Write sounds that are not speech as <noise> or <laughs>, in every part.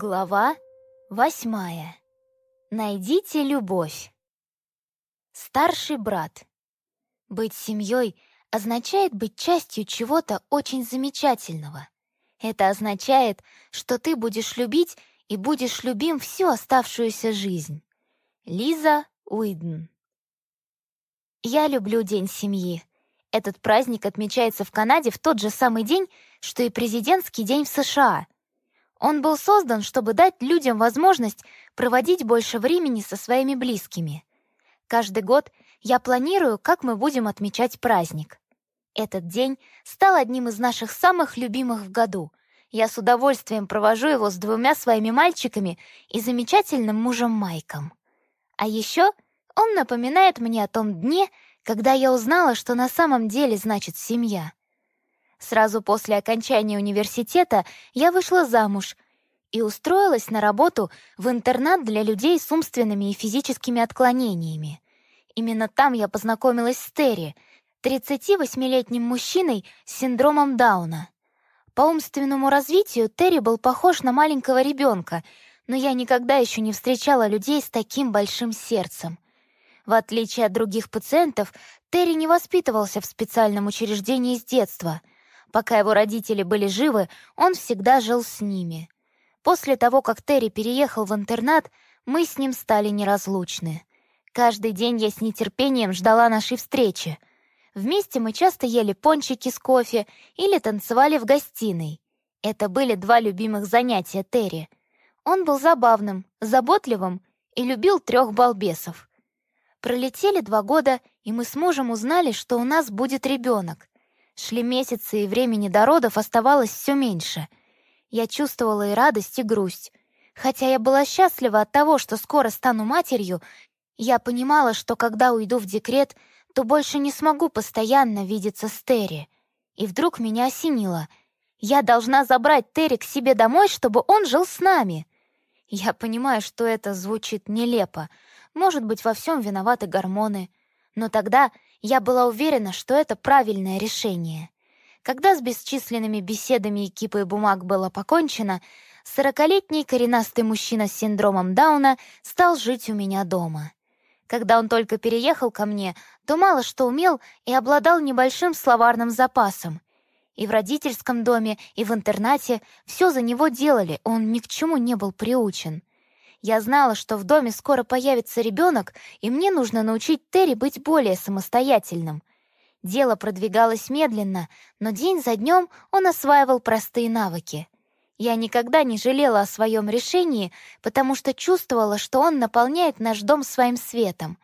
Глава восьмая. Найдите любовь. Старший брат. Быть семьей означает быть частью чего-то очень замечательного. Это означает, что ты будешь любить и будешь любим всю оставшуюся жизнь. Лиза Уидн. Я люблю День семьи. Этот праздник отмечается в Канаде в тот же самый день, что и президентский день в США — он был создан, чтобы дать людям возможность проводить больше времени со своими близкими. Каждый год я планирую, как мы будем отмечать праздник. Этот день стал одним из наших самых любимых в году. Я с удовольствием провожу его с двумя своими мальчиками и замечательным мужем Майком. А еще он напоминает мне о том дне, когда я узнала, что на самом деле значит семья — Сразу после окончания университета я вышла замуж и устроилась на работу в интернат для людей с умственными и физическими отклонениями. Именно там я познакомилась с Терри, 38-летним мужчиной с синдромом Дауна. По умственному развитию Терри был похож на маленького ребенка, но я никогда еще не встречала людей с таким большим сердцем. В отличие от других пациентов, Терри не воспитывался в специальном учреждении с детства — Пока его родители были живы, он всегда жил с ними. После того, как Терри переехал в интернат, мы с ним стали неразлучны. Каждый день я с нетерпением ждала нашей встречи. Вместе мы часто ели пончики с кофе или танцевали в гостиной. Это были два любимых занятия Терри. Он был забавным, заботливым и любил трех балбесов. Пролетели два года, и мы с мужем узнали, что у нас будет ребенок. Шли месяцы, и времени до родов оставалось все меньше. Я чувствовала и радость, и грусть. Хотя я была счастлива от того, что скоро стану матерью, я понимала, что когда уйду в декрет, то больше не смогу постоянно видеться с Терри. И вдруг меня осенило. Я должна забрать Терри к себе домой, чтобы он жил с нами. Я понимаю, что это звучит нелепо. Может быть, во всем виноваты гормоны. Но тогда я была уверена, что это правильное решение. Когда с бесчисленными беседами и кипой бумаг было покончено, сорокалетний коренастый мужчина с синдромом Дауна стал жить у меня дома. Когда он только переехал ко мне, то мало что умел и обладал небольшим словарным запасом. И в родительском доме, и в интернате все за него делали, он ни к чему не был приучен. Я знала, что в доме скоро появится ребенок, и мне нужно научить Терри быть более самостоятельным. Дело продвигалось медленно, но день за днем он осваивал простые навыки. Я никогда не жалела о своем решении, потому что чувствовала, что он наполняет наш дом своим светом.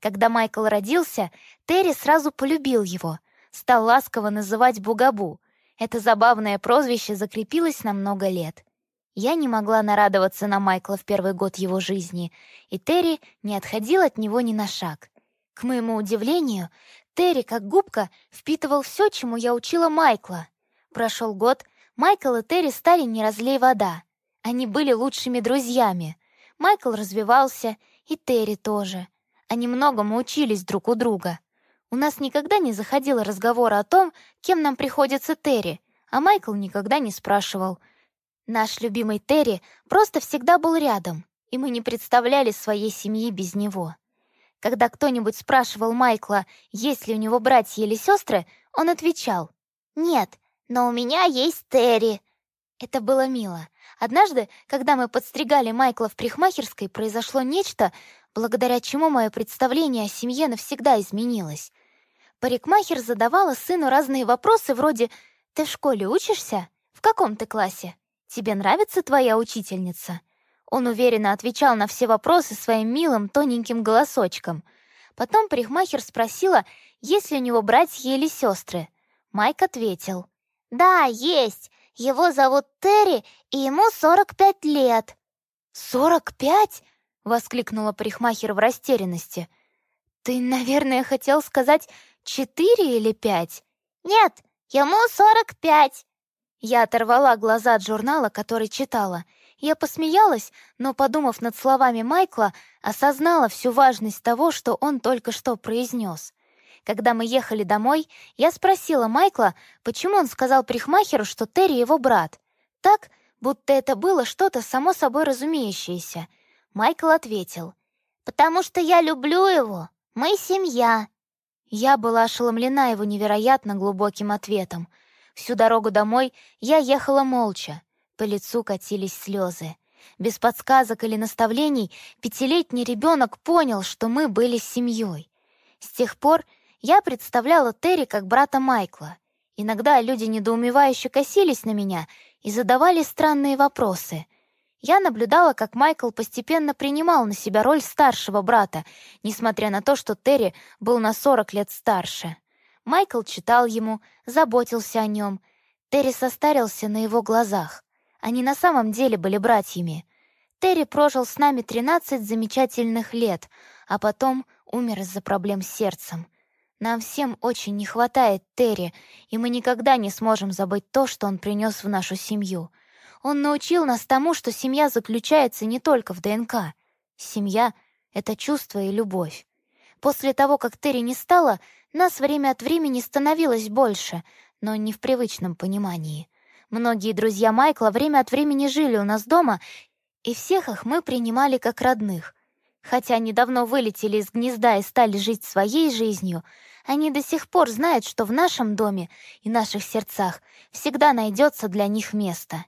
Когда Майкл родился, Терри сразу полюбил его, стал ласково называть Бугабу. Это забавное прозвище закрепилось на много лет. Я не могла нарадоваться на Майкла в первый год его жизни, и Терри не отходил от него ни на шаг. К моему удивлению, Терри, как губка, впитывал все, чему я учила Майкла. Прошел год, Майкл и Терри стали не разлей вода. Они были лучшими друзьями. Майкл развивался, и Терри тоже. Они многому учились друг у друга. У нас никогда не заходило разговора о том, кем нам приходится Терри, а Майкл никогда не спрашивал — Наш любимый Терри просто всегда был рядом, и мы не представляли своей семьи без него. Когда кто-нибудь спрашивал Майкла, есть ли у него братья или сестры, он отвечал «Нет, но у меня есть Терри». Это было мило. Однажды, когда мы подстригали Майкла в парикмахерской, произошло нечто, благодаря чему мое представление о семье навсегда изменилось. Парикмахер задавала сыну разные вопросы вроде «Ты в школе учишься? В каком ты классе? «Тебе нравится твоя учительница?» Он уверенно отвечал на все вопросы своим милым тоненьким голосочком. Потом парикмахер спросила, есть ли у него братья или сестры. Майк ответил. «Да, есть. Его зовут Терри, и ему 45 лет». «Сорок пять?» — воскликнула парикмахер в растерянности. «Ты, наверное, хотел сказать четыре или пять?» «Нет, ему сорок пять», я оторвала глаза от журнала, который читала. Я посмеялась, но, подумав над словами Майкла, осознала всю важность того, что он только что произнес. Когда мы ехали домой, я спросила Майкла, почему он сказал парикмахеру, что Терри его брат. Так, будто это было что-то само собой разумеющееся. Майкл ответил, «Потому что я люблю его. Мы семья». Я была ошеломлена его невероятно глубоким ответом. Всю дорогу домой я ехала молча. По лицу катились слезы. Без подсказок или наставлений пятилетний ребенок понял, что мы были семьей. С тех пор я представляла Терри как брата Майкла. Иногда люди недоумевающе косились на меня и задавали странные вопросы. Я наблюдала, как Майкл постепенно принимал на себя роль старшего брата, несмотря на то, что Терри был на 40 лет старше. Майкл читал ему, заботился о нем. Терри состарился на его глазах. Они на самом деле были братьями. Терри прожил с нами 13 замечательных лет, а потом умер из-за проблем с сердцем. Нам всем очень не хватает Терри, и мы никогда не сможем забыть то, что он принес в нашу семью. Он научил нас тому, что семья заключается не только в ДНК. Семья — это чувство и любовь. После того, как Терри не стало, нас время от времени становилось больше, но не в привычном понимании. Многие друзья Майкла время от времени жили у нас дома, и всех их мы принимали как родных. Хотя они давно вылетели из гнезда и стали жить своей жизнью — они до сих пор знают, что в нашем доме и наших сердцах всегда найдется для них место.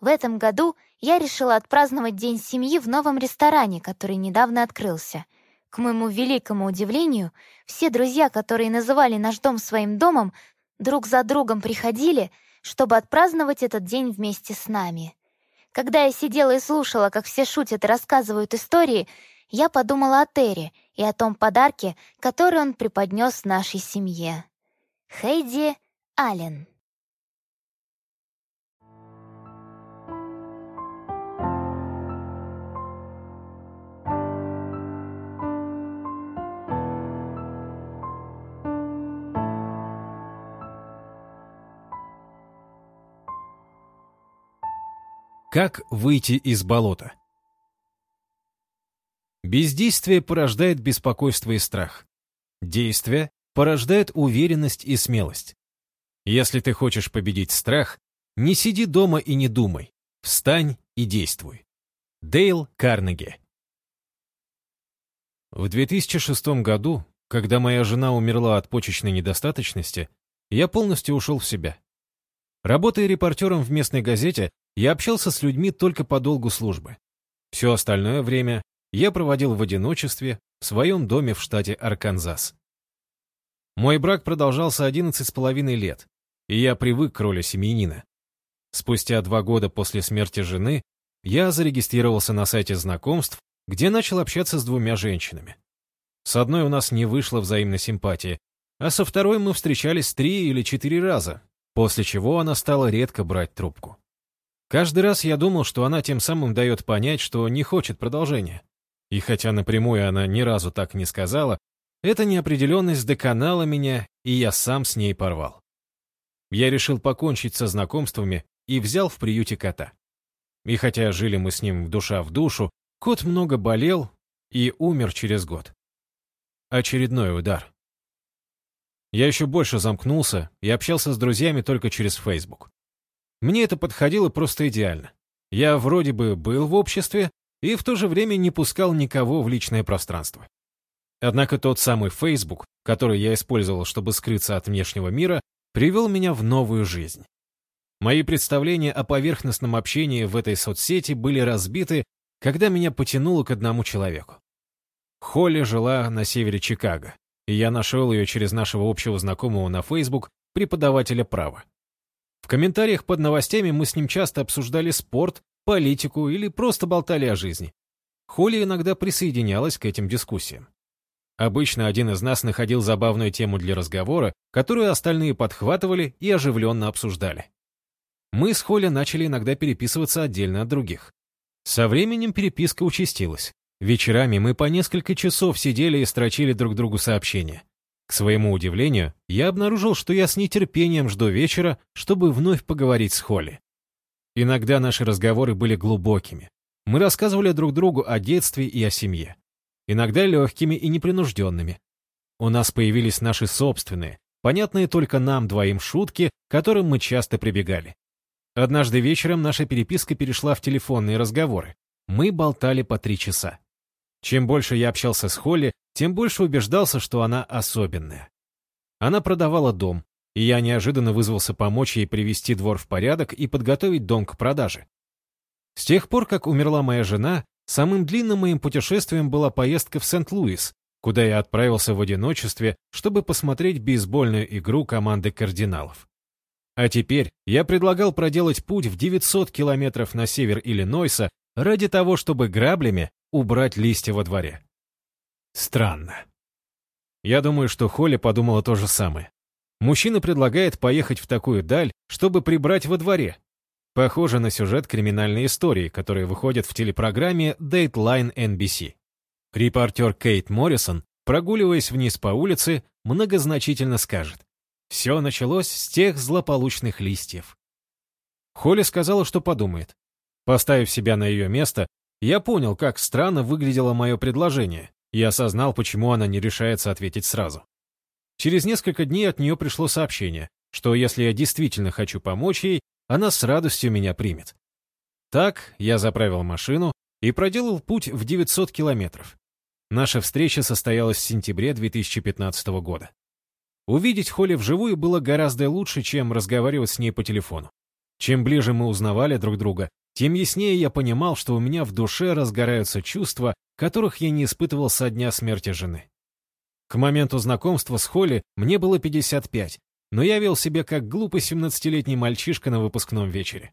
В этом году я решила отпраздновать День семьи в новом ресторане, который недавно открылся. К моему великому удивлению, все друзья, которые называли наш дом своим домом, друг за другом приходили, чтобы отпраздновать этот день вместе с нами. Когда я сидела и слушала, как все шутят и рассказывают истории, я подумала о Терри и о том подарке, который он преподнес нашей семье. Хейди Аллен Как выйти из болота? Бездействие порождает беспокойство и страх. Действие порождает уверенность и смелость. Если ты хочешь победить страх, не сиди дома и не думай. Встань и действуй. Дейл Карнеги В 2006 году, когда моя жена умерла от почечной недостаточности, я полностью ушел в себя. Работая репортером в местной газете, я общался с людьми только по долгу службы. Все остальное время я проводил в одиночестве в своем доме в штате Арканзас. Мой брак продолжался 11 с половиной лет, и я привык к роли семьянина. Спустя два года после смерти жены я зарегистрировался на сайте знакомств, где начал общаться с двумя женщинами. С одной у нас не вышло взаимной симпатии, а со второй мы встречались три или четыре раза, после чего она стала редко брать трубку. Каждый раз я думал, что она тем самым дает понять, что не хочет продолжения. И хотя напрямую она ни разу так не сказала, эта неопределенность доконала меня, и я сам с ней порвал. Я решил покончить со знакомствами и взял в приюте кота. И хотя жили мы с ним душа в душу, кот много болел и умер через год. Очередной удар. Я еще больше замкнулся и общался с друзьями только через Facebook. Мне это подходило просто идеально. Я вроде бы был в обществе, и в то же время не пускал никого в личное пространство. Однако тот самый Facebook, который я использовал, чтобы скрыться от внешнего мира, привел меня в новую жизнь. Мои представления о поверхностном общении в этой соцсети были разбиты, когда меня потянуло к одному человеку. Холли жила на севере Чикаго, и я нашел ее через нашего общего знакомого на Facebook, преподавателя права. В комментариях под новостями мы с ним часто обсуждали спорт политику или просто болтали о жизни. Холли иногда присоединялась к этим дискуссиям. Обычно один из нас находил забавную тему для разговора, которую остальные подхватывали и оживленно обсуждали. Мы с Холли начали иногда переписываться отдельно от других. Со временем переписка участилась. Вечерами мы по несколько часов сидели и строчили друг другу сообщения. К своему удивлению, я обнаружил, что я с нетерпением жду вечера, чтобы вновь поговорить с Холли. Иногда наши разговоры были глубокими. Мы рассказывали друг другу о детстве и о семье. Иногда легкими и непринужденными. У нас появились наши собственные, понятные только нам двоим шутки, к которым мы часто прибегали. Однажды вечером наша переписка перешла в телефонные разговоры. Мы болтали по три часа. Чем больше я общался с Холли, тем больше убеждался, что она особенная. Она продавала дом, и я неожиданно вызвался помочь ей привести двор в порядок и подготовить дом к продаже. С тех пор, как умерла моя жена, самым длинным моим путешествием была поездка в Сент-Луис, куда я отправился в одиночестве, чтобы посмотреть бейсбольную игру команды кардиналов. А теперь я предлагал проделать путь в 900 километров на север Иллинойса ради того, чтобы граблями убрать листья во дворе. Странно. Я думаю, что Холли подумала то же самое. Мужчина предлагает поехать в такую даль, чтобы прибрать во дворе. Похоже на сюжет криминальной истории, который выходит в телепрограмме Dateline NBC. Репортер Кейт Моррисон, прогуливаясь вниз по улице, многозначительно скажет. Все началось с тех злополучных листьев. Холли сказала, что подумает. Поставив себя на ее место, я понял, как странно выглядело мое предложение, и осознал, почему она не решается ответить сразу. Через несколько дней от нее пришло сообщение, что если я действительно хочу помочь ей, она с радостью меня примет. Так я заправил машину и проделал путь в 900 километров. Наша встреча состоялась в сентябре 2015 года. Увидеть Холли вживую было гораздо лучше, чем разговаривать с ней по телефону. Чем ближе мы узнавали друг друга, тем яснее я понимал, что у меня в душе разгораются чувства, которых я не испытывал со дня смерти жены. К моменту знакомства с Холли мне было 55, но я вел себя как глупый 17-летний мальчишка на выпускном вечере.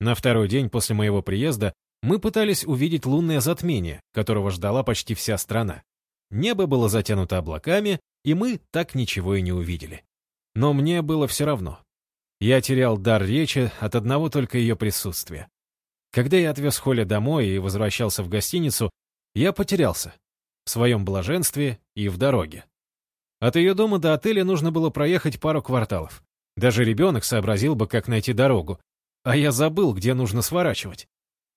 На второй день после моего приезда мы пытались увидеть лунное затмение, которого ждала почти вся страна. Небо было затянуто облаками, и мы так ничего и не увидели. Но мне было все равно. Я терял дар речи от одного только ее присутствия. Когда я отвез Холли домой и возвращался в гостиницу, я потерялся. В своем блаженстве и в дороге. От ее дома до отеля нужно было проехать пару кварталов. Даже ребенок сообразил бы, как найти дорогу. А я забыл, где нужно сворачивать.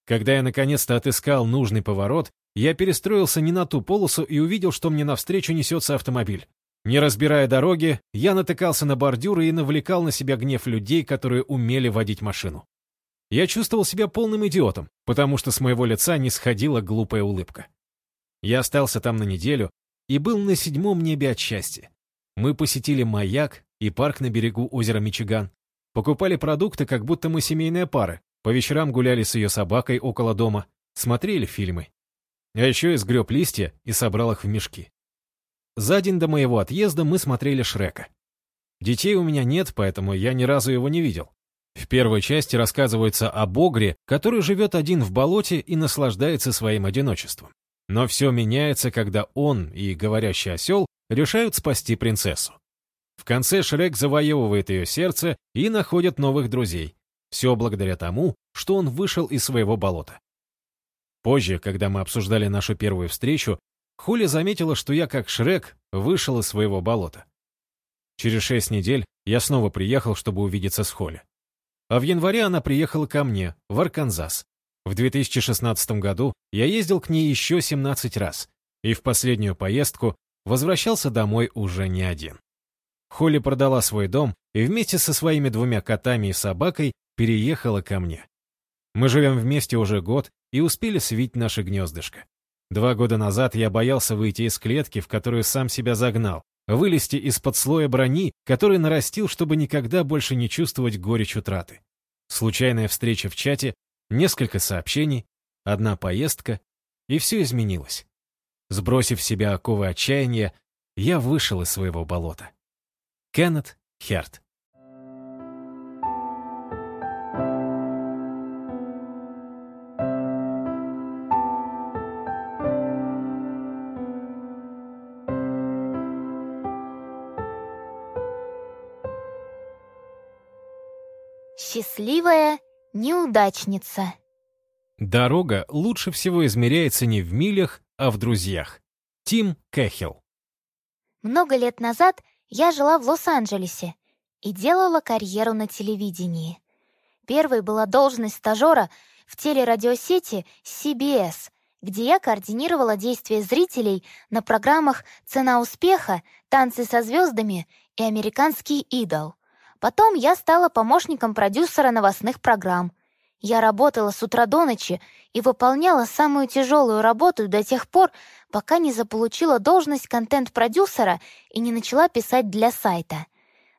Когда я наконец-то отыскал нужный поворот, я перестроился не на ту полосу и увидел, что мне навстречу несется автомобиль. Не разбирая дороги, я натыкался на бордюры и навлекал на себя гнев людей, которые умели водить машину. Я чувствовал себя полным идиотом, потому что с моего лица не сходила глупая улыбка. Я остался там на неделю и был на седьмом небе от счастья. Мы посетили маяк и парк на берегу озера Мичиган, покупали продукты, как будто мы семейная пара, по вечерам гуляли с ее собакой около дома, смотрели фильмы. А еще я сгреб листья и собрал их в мешки. За день до моего отъезда мы смотрели Шрека. Детей у меня нет, поэтому я ни разу его не видел. В первой части рассказывается о Богре, который живет один в болоте и наслаждается своим одиночеством. Но все меняется, когда он и говорящий осел решают спасти принцессу. В конце Шрек завоевывает ее сердце и находит новых друзей, все благодаря тому, что он вышел из своего болота. Позже, когда мы обсуждали нашу первую встречу, Хули заметила, что я, как Шрек, вышел из своего болота. Через шесть недель я снова приехал, чтобы увидеться с Холли. А в январе она приехала ко мне, в Арканзас. В 2016 году я ездил к ней еще 17 раз, и в последнюю поездку возвращался домой уже не один. Холли продала свой дом и вместе со своими двумя котами и собакой переехала ко мне. Мы живем вместе уже год и успели свить наше гнездышко. Два года назад я боялся выйти из клетки, в которую сам себя загнал, вылезти из-под слоя брони, который нарастил, чтобы никогда больше не чувствовать горечь утраты. Случайная встреча в чате, несколько сообщений, одна поездка, и все изменилось. Сбросив себя оковы отчаяния, я вышел из своего болота. Кеннет Херт Счастливая неудачница. Дорога лучше всего измеряется не в милях, а в друзьях. Тим Кэхилл. Много лет назад я жила в Лос-Анджелесе и делала карьеру на телевидении. Первой была должность стажера в телерадиосети CBS, где я координировала действия зрителей на программах «Цена успеха», «Танцы со звездами» и «Американский идол». Потом я стала помощником продюсера новостных программ. Я работала с утра до ночи и выполняла самую тяжелую работу до тех пор, пока не заполучила должность контент-продюсера и не начала писать для сайта.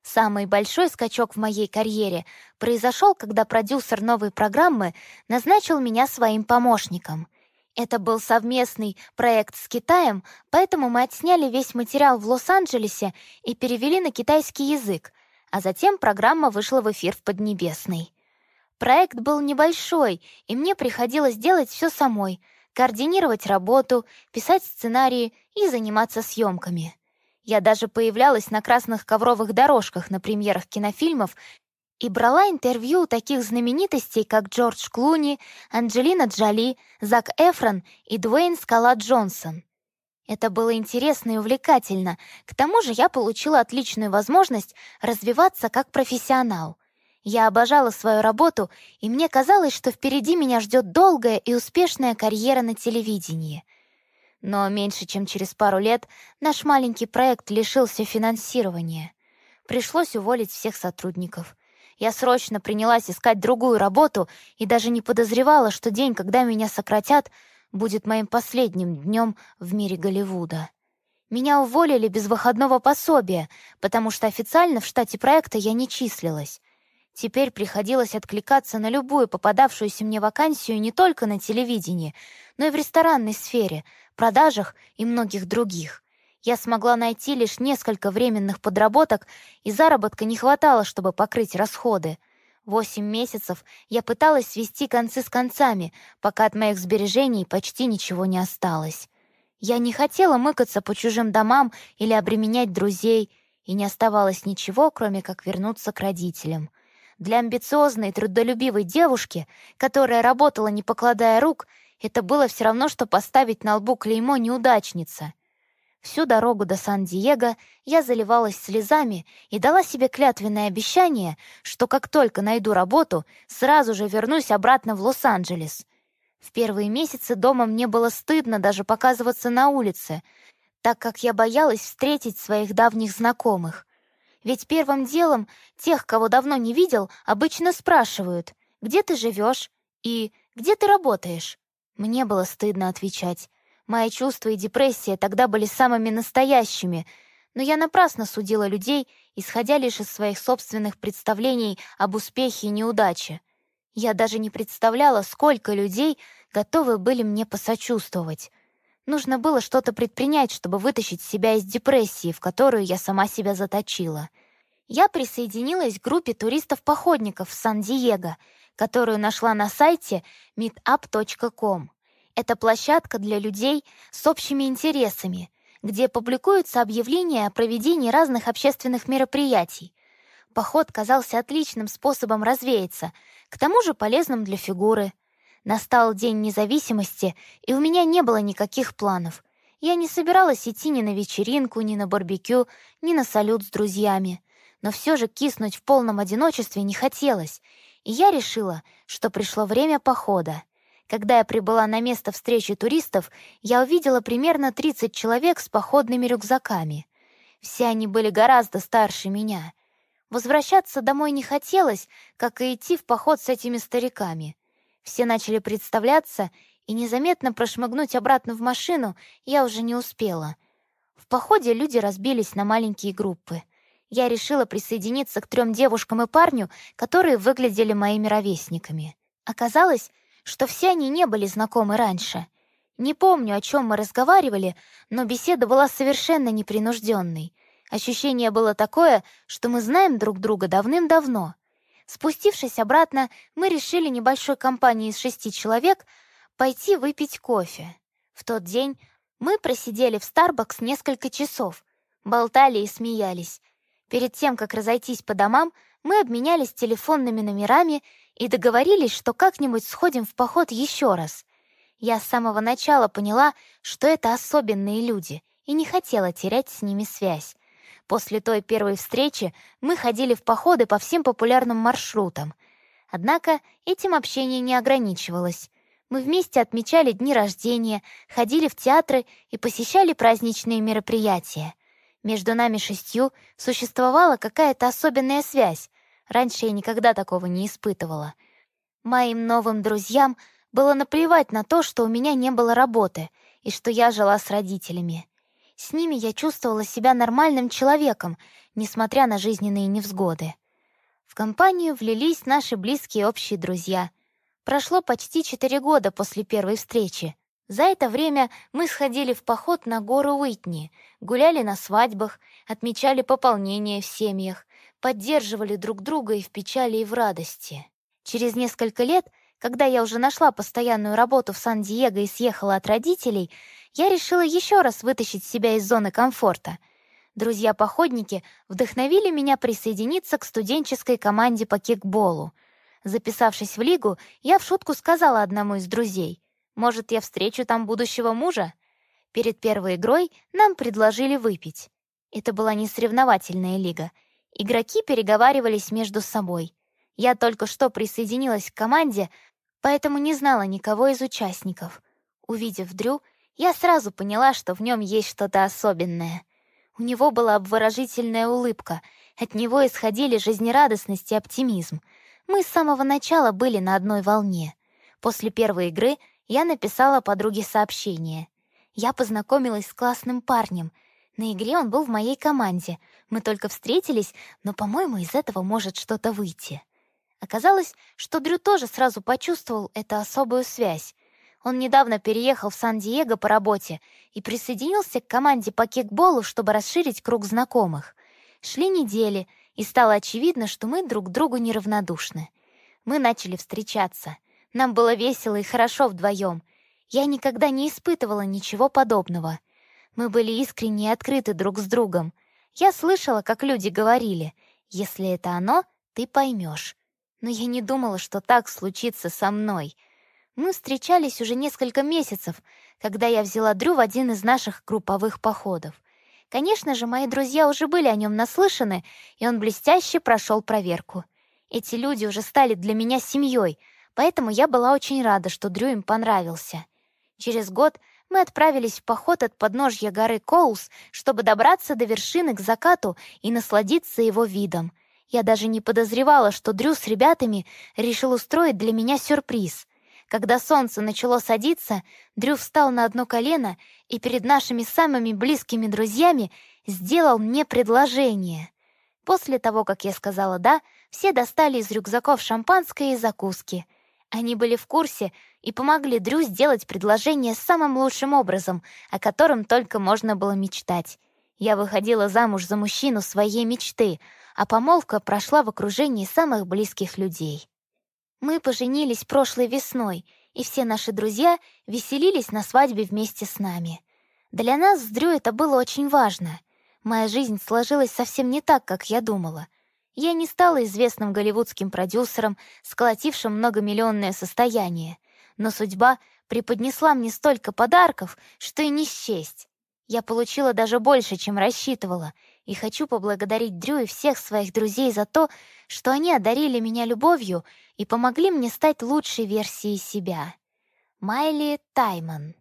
Самый большой скачок в моей карьере произошел, когда продюсер новой программы назначил меня своим помощником. Это был совместный проект с Китаем, поэтому мы отсняли весь материал в Лос-Анджелесе и перевели на китайский язык, а затем программа вышла в эфир в Поднебесной. Проект был небольшой, и мне приходилось делать все самой — координировать работу, писать сценарии и заниматься съемками. Я даже появлялась на красных ковровых дорожках на премьерах кинофильмов и брала интервью у таких знаменитостей, как Джордж Клуни, Анджелина Джоли, Зак Эфрон и Дуэйн Скала Джонсон. Это было интересно и увлекательно. К тому же я получила отличную возможность развиваться как профессионал. Я обожала свою работу, и мне казалось, что впереди меня ждет долгая и успешная карьера на телевидении — но меньше чем через пару лет наш маленький проект лишился финансирования. Пришлось уволить всех сотрудников. Я срочно принялась искать другую работу и даже не подозревала, что день, когда меня сократят, будет моим последним днем в мире Голливуда. Меня уволили без выходного пособия, потому что официально в штате проекта я не числилась. Теперь приходилось откликаться на любую попадавшуюся мне вакансию не только на телевидении, но и в ресторанной сфере, продажах и многих других. Я смогла найти лишь несколько временных подработок, и заработка не хватало, чтобы покрыть расходы. Восемь месяцев я пыталась свести концы с концами, пока от моих сбережений почти ничего не осталось. Я не хотела мыкаться по чужим домам или обременять друзей, и не оставалось ничего, кроме как вернуться к родителям. Для амбициозной, трудолюбивой девушки, которая работала не покладая рук, это было все равно, что поставить на лбу клеймо «неудачница». Всю дорогу до Сан-Диего я заливалась слезами и дала себе клятвенное обещание, что как только найду работу, сразу же вернусь обратно в Лос-Анджелес. В первые месяцы дома мне было стыдно даже показываться на улице, так как я боялась встретить своих давних знакомых. Ведь первым делом тех, кого давно не видел, обычно спрашивают, где ты живешь и где ты работаешь. Мне было стыдно отвечать. Мои чувства и депрессия тогда были самыми настоящими, но я напрасно судила людей, исходя лишь из своих собственных представлений об успехе и неудаче. Я даже не представляла, сколько людей готовы были мне посочувствовать. Нужно было что-то предпринять, чтобы вытащить себя из депрессии, в которую я сама себя заточила. Я присоединилась к группе туристов-походников в Сан-Диего, которую нашла на сайте meetup.com. Это площадка для людей с общими интересами, где публикуются объявления о проведении разных общественных мероприятий. Поход казался отличным способом развеяться, к тому же полезным для фигуры — Настал День независимости, и у меня не было никаких планов. Я не собиралась идти ни на вечеринку, ни на барбекю, ни на салют с друзьями. Но все же киснуть в полном одиночестве не хотелось, и я решила, что пришло время похода. Когда я прибыла на место встречи туристов, я увидела примерно 30 человек с походными рюкзаками. Все они были гораздо старше меня. Возвращаться домой не хотелось, как и идти в поход с этими стариками. Все начали представляться, и незаметно прошмыгнуть обратно в машину я уже не успела. В походе люди разбились на маленькие группы. Я решила присоединиться к трем девушкам и парню, которые выглядели моими ровесниками. Оказалось, что все они не были знакомы раньше. Не помню, о чем мы разговаривали, но беседа была совершенно непринужденной. Ощущение было такое, что мы знаем друг друга давным-давно — Спустившись обратно, мы решили небольшой компанией из шести человек пойти выпить кофе. В тот день мы просидели в Starbucks несколько часов, болтали и смеялись. Перед тем, как разойтись по домам, мы обменялись телефонными номерами и договорились, что как-нибудь сходим в поход еще раз. Я с самого начала поняла, что это особенные люди, и не хотела терять с ними связь. После той первой встречи мы ходили в походы по всем популярным маршрутам. Однако этим общение не ограничивалось. Мы вместе отмечали дни рождения, ходили в театры и посещали праздничные мероприятия. Между нами шестью существовала какая-то особенная связь. Раньше я никогда такого не испытывала. Моим новым друзьям было наплевать на то, что у меня не было работы и что я жила с родителями. С ними я чувствовала себя нормальным человеком, несмотря на жизненные невзгоды. В компанию влились наши близкие общие друзья. Прошло почти четыре года после первой встречи. За это время мы сходили в поход на гору Уитни, гуляли на свадьбах, отмечали пополнение в семьях, поддерживали друг друга и в печали, и в радости. Через несколько лет, когда я уже нашла постоянную работу в Сан-Диего и съехала от родителей, я решила еще раз вытащить себя из зоны комфорта. Друзья-походники вдохновили меня присоединиться к студенческой команде по кикболу. Записавшись в лигу, я в шутку сказала одному из друзей, «Может, я встречу там будущего мужа?» Перед первой игрой нам предложили выпить. Это была не соревновательная лига. Игроки переговаривались между собой. Я только что присоединилась к команде, поэтому не знала никого из участников. Увидев Дрю, я сразу поняла, что в нем есть что-то особенное. У него была обворожительная улыбка, от него исходили жизнерадостность и оптимизм. Мы с самого начала были на одной волне. После первой игры я написала подруге сообщение. Я познакомилась с классным парнем. На игре он был в моей команде. Мы только встретились, но, по-моему, из этого может что-то выйти. Оказалось, что Дрю тоже сразу почувствовал эту особую связь. Он недавно переехал в Сан-Диего по работе и присоединился к команде по кикболу, чтобы расширить круг знакомых. Шли недели, и стало очевидно, что мы друг другу неравнодушны. Мы начали встречаться. Нам было весело и хорошо вдвоем. Я никогда не испытывала ничего подобного. Мы были искренне и открыты друг с другом. Я слышала, как люди говорили, «Если это оно, ты поймешь». Но я не думала, что так случится со мной — мы встречались уже несколько месяцев, когда я взяла Дрю в один из наших групповых походов. Конечно же, мои друзья уже были о нем наслышаны, и он блестяще прошел проверку. Эти люди уже стали для меня семьей, поэтому я была очень рада, что Дрю им понравился. Через год мы отправились в поход от подножья горы Коулс, чтобы добраться до вершины к закату и насладиться его видом. Я даже не подозревала, что Дрю с ребятами решил устроить для меня сюрприз — когда солнце начало садиться, Дрю встал на одно колено и перед нашими самыми близкими друзьями сделал мне предложение. После того, как я сказала «да», все достали из рюкзаков шампанское и закуски. Они были в курсе и помогли Дрю сделать предложение самым лучшим образом, о котором только можно было мечтать. Я выходила замуж за мужчину своей мечты, а помолвка прошла в окружении самых близких людей. Мы поженились прошлой весной, и все наши друзья веселились на свадьбе вместе с нами. Для нас с Дрю это было очень важно. Моя жизнь сложилась совсем не так, как я думала. Я не стала известным голливудским продюсером, сколотившим многомиллионное состояние, но судьба преподнесла мне столько подарков, что и не счесть. Я получила даже больше, чем рассчитывала, и хочу поблагодарить Дрю и всех своих друзей за то, что они одарили меня любовью и помогли мне стать лучшей версией себя. Майли Тайман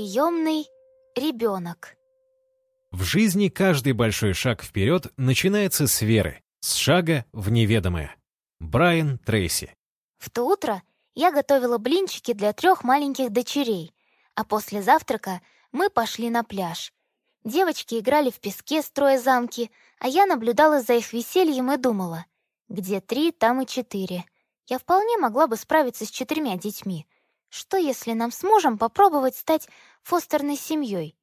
Приемный ребенок. В жизни каждый большой шаг вперед начинается с веры, с шага в неведомое. Брайан Трейси. В то утро я готовила блинчики для трех маленьких дочерей, а после завтрака мы пошли на пляж. Девочки играли в песке, строя замки, а я наблюдала за их весельем и думала, где три, там и четыре. Я вполне могла бы справиться с четырьмя детьми — что, если нам с мужем попробовать стать фостерной семьей?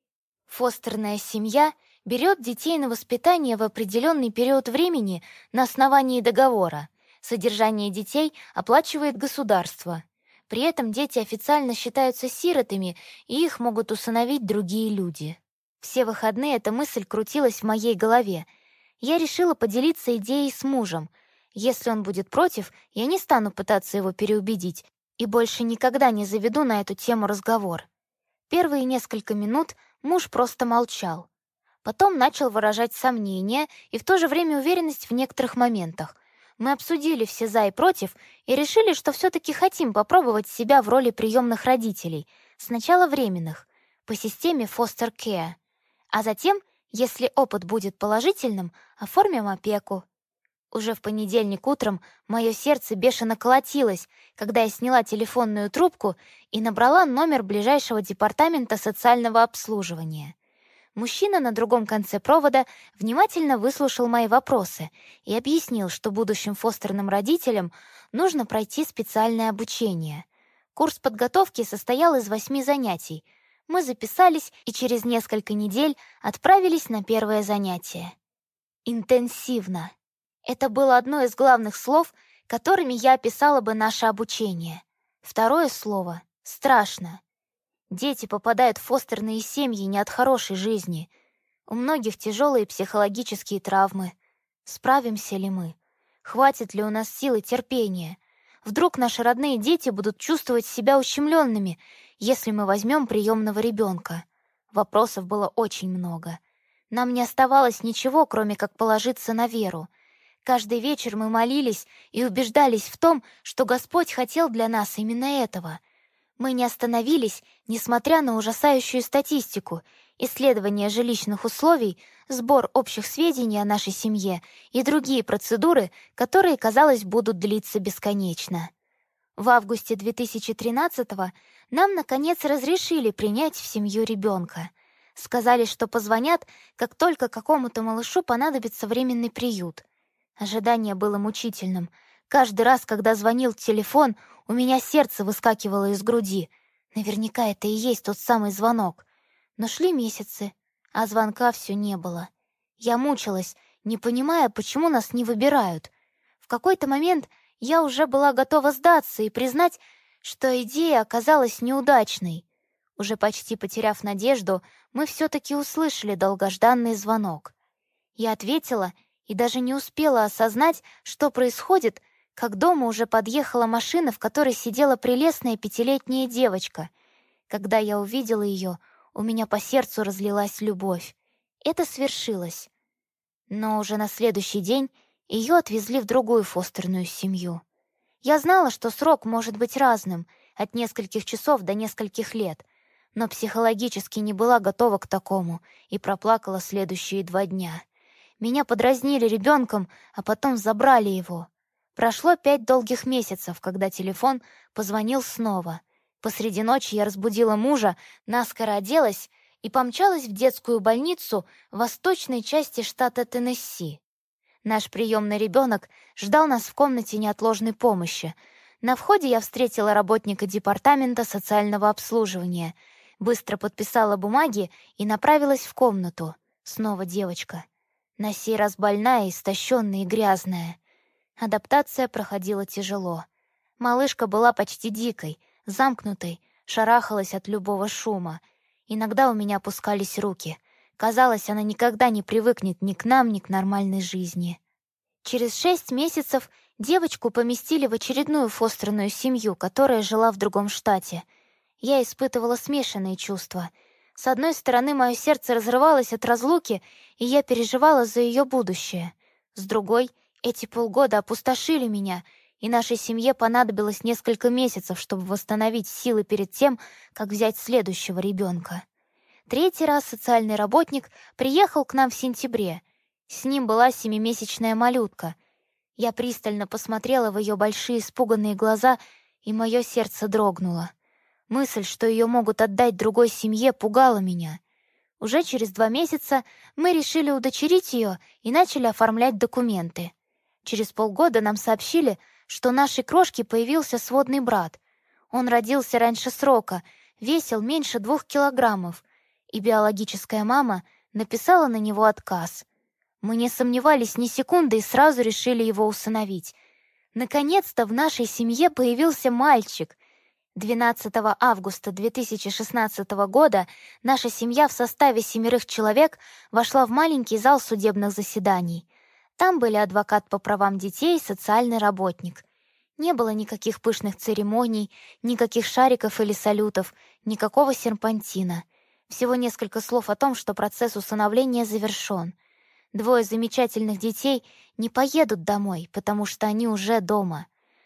Фостерная семья берет детей на воспитание в определенный период времени на основании договора. Содержание детей оплачивает государство. При этом дети официально считаются сиротами, и их могут усыновить другие люди. Все выходные эта мысль крутилась в моей голове. Я решила поделиться идеей с мужем. Если он будет против, я не стану пытаться его переубедить, и больше никогда не заведу на эту тему разговор. Первые несколько минут муж просто молчал. Потом начал выражать сомнения и в то же время уверенность в некоторых моментах. Мы обсудили все «за» и «против» и решили, что все-таки хотим попробовать себя в роли приемных родителей, сначала временных, по системе foster care, а затем, если опыт будет положительным, оформим опеку. Уже в понедельник утром мое сердце бешено колотилось, когда я сняла телефонную трубку и набрала номер ближайшего департамента социального обслуживания. Мужчина на другом конце провода внимательно выслушал мои вопросы и объяснил, что будущим фостерным родителям нужно пройти специальное обучение. Курс подготовки состоял из восьми занятий. Мы записались и через несколько недель отправились на первое занятие. Интенсивно. Это было одно из главных слов, которыми я описала бы наше обучение. Второе слово — страшно. Дети попадают в фостерные семьи не от хорошей жизни. У многих тяжелые психологические травмы. Справимся ли мы? Хватит ли у нас силы терпения? Вдруг наши родные дети будут чувствовать себя ущемленными, если мы возьмем приемного ребенка? Вопросов было очень много. Нам не оставалось ничего, кроме как положиться на веру. Каждый вечер мы молились и убеждались в том, что Господь хотел для нас именно этого. Мы не остановились, несмотря на ужасающую статистику, исследование жилищных условий, сбор общих сведений о нашей семье и другие процедуры, которые, казалось, будут длиться бесконечно. В августе 2013-го нам, наконец, разрешили принять в семью ребенка. Сказали, что позвонят, как только какому-то малышу понадобится временный приют — Ожидание было мучительным. Каждый раз, когда звонил телефон, у меня сердце выскакивало из груди. Наверняка это и есть тот самый звонок. Но шли месяцы, а звонка все не было. Я мучилась, не понимая, почему нас не выбирают. В какой-то момент я уже была готова сдаться и признать, что идея оказалась неудачной. Уже почти потеряв надежду, мы все-таки услышали долгожданный звонок. Я ответила — и даже не успела осознать, что происходит, как дома уже подъехала машина, в которой сидела прелестная пятилетняя девочка. Когда я увидела ее, у меня по сердцу разлилась любовь. Это свершилось. Но уже на следующий день ее отвезли в другую фостерную семью. Я знала, что срок может быть разным, от нескольких часов до нескольких лет, но психологически не была готова к такому и проплакала следующие два дня — меня подразнили ребенком, а потом забрали его. Прошло пять долгих месяцев, когда телефон позвонил снова. Посреди ночи я разбудила мужа, наскоро оделась и помчалась в детскую больницу в восточной части штата Теннесси. Наш приемный ребенок ждал нас в комнате неотложной помощи. На входе я встретила работника департамента социального обслуживания, быстро подписала бумаги и направилась в комнату. Снова девочка — на сей раз больная, истощенная и грязная. Адаптация проходила тяжело. Малышка была почти дикой, замкнутой, шарахалась от любого шума. Иногда у меня опускались руки. Казалось, она никогда не привыкнет ни к нам, ни к нормальной жизни. Через шесть месяцев девочку поместили в очередную фостерную семью, которая жила в другом штате. Я испытывала смешанные чувства — с одной стороны, мое сердце разрывалось от разлуки, и я переживала за ее будущее. С другой, эти полгода опустошили меня, и нашей семье понадобилось несколько месяцев, чтобы восстановить силы перед тем, как взять следующего ребенка. Третий раз социальный работник приехал к нам в сентябре. С ним была семимесячная малютка. Я пристально посмотрела в ее большие испуганные глаза, и мое сердце дрогнуло. Мысль, что ее могут отдать другой семье, пугала меня. Уже через два месяца мы решили удочерить ее и начали оформлять документы. Через полгода нам сообщили, что нашей крошке появился сводный брат. Он родился раньше срока, весил меньше двух килограммов, и биологическая мама написала на него отказ. Мы не сомневались ни секунды и сразу решили его усыновить. Наконец-то в нашей семье появился мальчик — 12 августа 2016 года наша семья в составе семерых человек вошла в маленький зал судебных заседаний. Там были адвокат по правам детей и социальный работник. Не было никаких пышных церемоний, никаких шариков или салютов, никакого серпантина. Всего несколько слов о том, что процесс усыновления завершён. Двое замечательных детей не поедут домой, потому что они уже дома.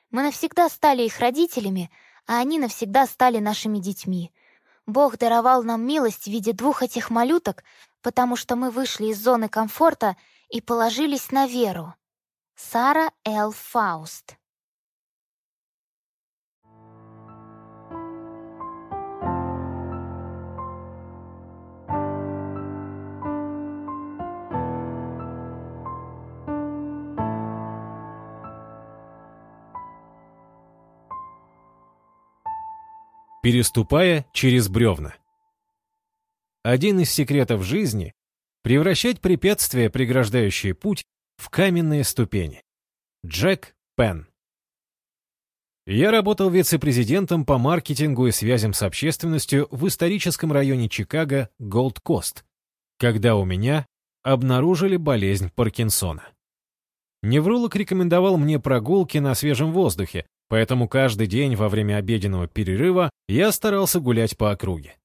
Мы навсегда стали их родителями, а они навсегда стали нашими детьми. Бог даровал нам милость в виде двух этих малюток, потому что мы вышли из зоны комфорта и положились на веру. Сара Л. Фауст переступая через бревна. Один из секретов жизни — превращать препятствия, преграждающие путь, в каменные ступени. Джек Пен Я работал вице-президентом по маркетингу и связям с общественностью в историческом районе Чикаго Голд-Кост, когда у меня обнаружили болезнь Паркинсона. Невролог рекомендовал мне прогулки на свежем воздухе, поэтому каждый день во время обеденного перерыва я старался гулять по округе.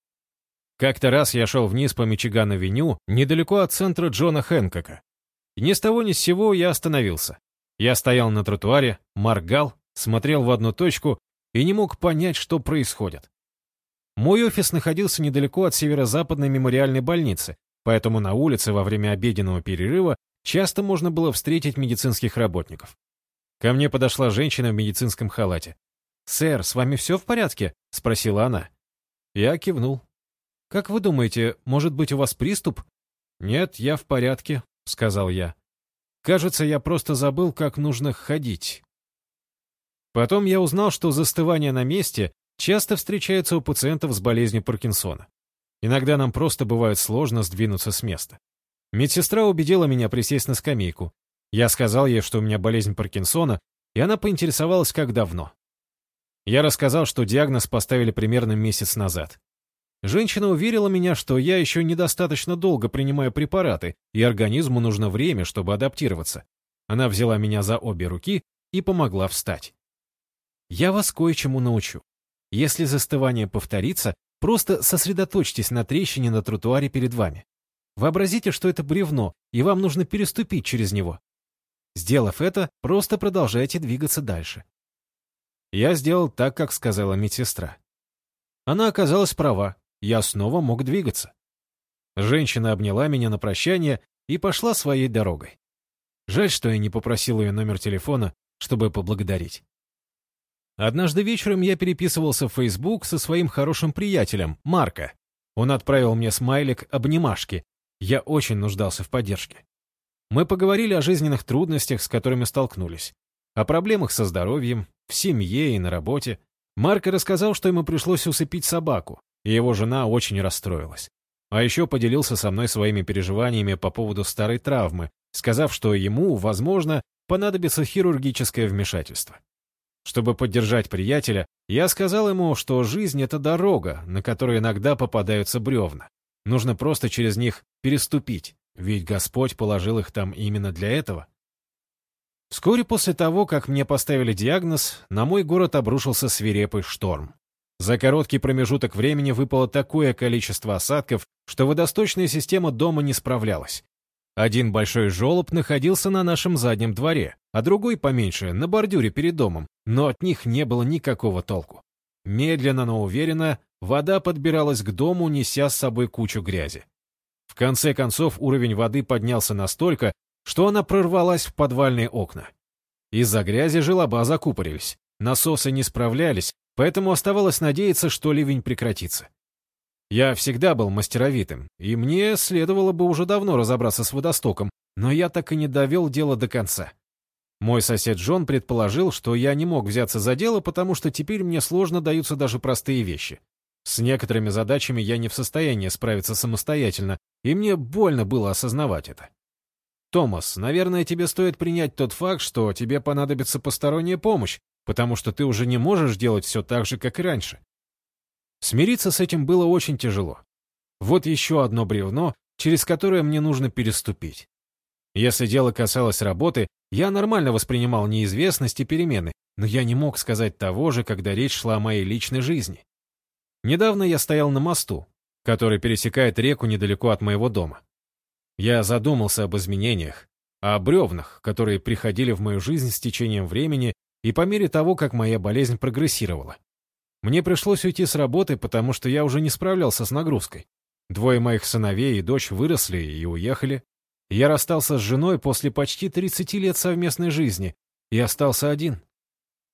Как-то раз я шел вниз по Мичиган-авеню, недалеко от центра Джона Хэнкока. Ни с того ни с сего я остановился. Я стоял на тротуаре, моргал, смотрел в одну точку и не мог понять, что происходит. Мой офис находился недалеко от северо-западной мемориальной больницы, поэтому на улице во время обеденного перерыва часто можно было встретить медицинских работников. Ко мне подошла женщина в медицинском халате. «Сэр, с вами все в порядке?» — спросила она. Я кивнул. «Как вы думаете, может быть, у вас приступ?» «Нет, я в порядке», — сказал я. «Кажется, я просто забыл, как нужно ходить». Потом я узнал, что застывание на месте часто встречается у пациентов с болезнью Паркинсона. Иногда нам просто бывает сложно сдвинуться с места. Медсестра убедила меня присесть на скамейку, я сказал ей, что у меня болезнь Паркинсона, и она поинтересовалась, как давно. Я рассказал, что диагноз поставили примерно месяц назад. Женщина уверила меня, что я еще недостаточно долго принимаю препараты, и организму нужно время, чтобы адаптироваться. Она взяла меня за обе руки и помогла встать. Я вас кое-чему научу. Если застывание повторится, просто сосредоточьтесь на трещине на тротуаре перед вами. Вообразите, что это бревно, и вам нужно переступить через него. Сделав это, просто продолжайте двигаться дальше. Я сделал так, как сказала медсестра. Она оказалась права, я снова мог двигаться. Женщина обняла меня на прощание и пошла своей дорогой. Жаль, что я не попросил ее номер телефона, чтобы поблагодарить. Однажды вечером я переписывался в Facebook со своим хорошим приятелем, Марко. Он отправил мне смайлик обнимашки. Я очень нуждался в поддержке. Мы поговорили о жизненных трудностях, с которыми столкнулись, о проблемах со здоровьем, в семье и на работе. Марко рассказал, что ему пришлось усыпить собаку, и его жена очень расстроилась. А еще поделился со мной своими переживаниями по поводу старой травмы, сказав, что ему, возможно, понадобится хирургическое вмешательство. Чтобы поддержать приятеля, я сказал ему, что жизнь — это дорога, на которой иногда попадаются бревна. Нужно просто через них переступить. Ведь Господь положил их там именно для этого. Вскоре после того, как мне поставили диагноз, на мой город обрушился свирепый шторм. За короткий промежуток времени выпало такое количество осадков, что водосточная система дома не справлялась. Один большой желоб находился на нашем заднем дворе, а другой поменьше, на бордюре перед домом, но от них не было никакого толку. Медленно, но уверенно, вода подбиралась к дому, неся с собой кучу грязи. Конце концов уровень воды поднялся настолько, что она прорвалась в подвальные окна. Из-за грязи желоба закупорились, насосы не справлялись, поэтому оставалось надеяться, что ливень прекратится. Я всегда был мастеровитым, и мне следовало бы уже давно разобраться с водостоком, но я так и не довел дело до конца. Мой сосед Джон предположил, что я не мог взяться за дело, потому что теперь мне сложно даются даже простые вещи. С некоторыми задачами я не в состоянии справиться самостоятельно, и мне больно было осознавать это. Томас, наверное, тебе стоит принять тот факт, что тебе понадобится посторонняя помощь, потому что ты уже не можешь делать все так же, как и раньше. Смириться с этим было очень тяжело. Вот еще одно бревно, через которое мне нужно переступить. Если дело касалось работы, я нормально воспринимал неизвестность и перемены, но я не мог сказать того же, когда речь шла о моей личной жизни. Недавно я стоял на мосту, который пересекает реку недалеко от моего дома. Я задумался об изменениях, о бревнах, которые приходили в мою жизнь с течением времени и по мере того, как моя болезнь прогрессировала. Мне пришлось уйти с работы, потому что я уже не справлялся с нагрузкой. Двое моих сыновей и дочь выросли и уехали. Я расстался с женой после почти 30 лет совместной жизни и остался один.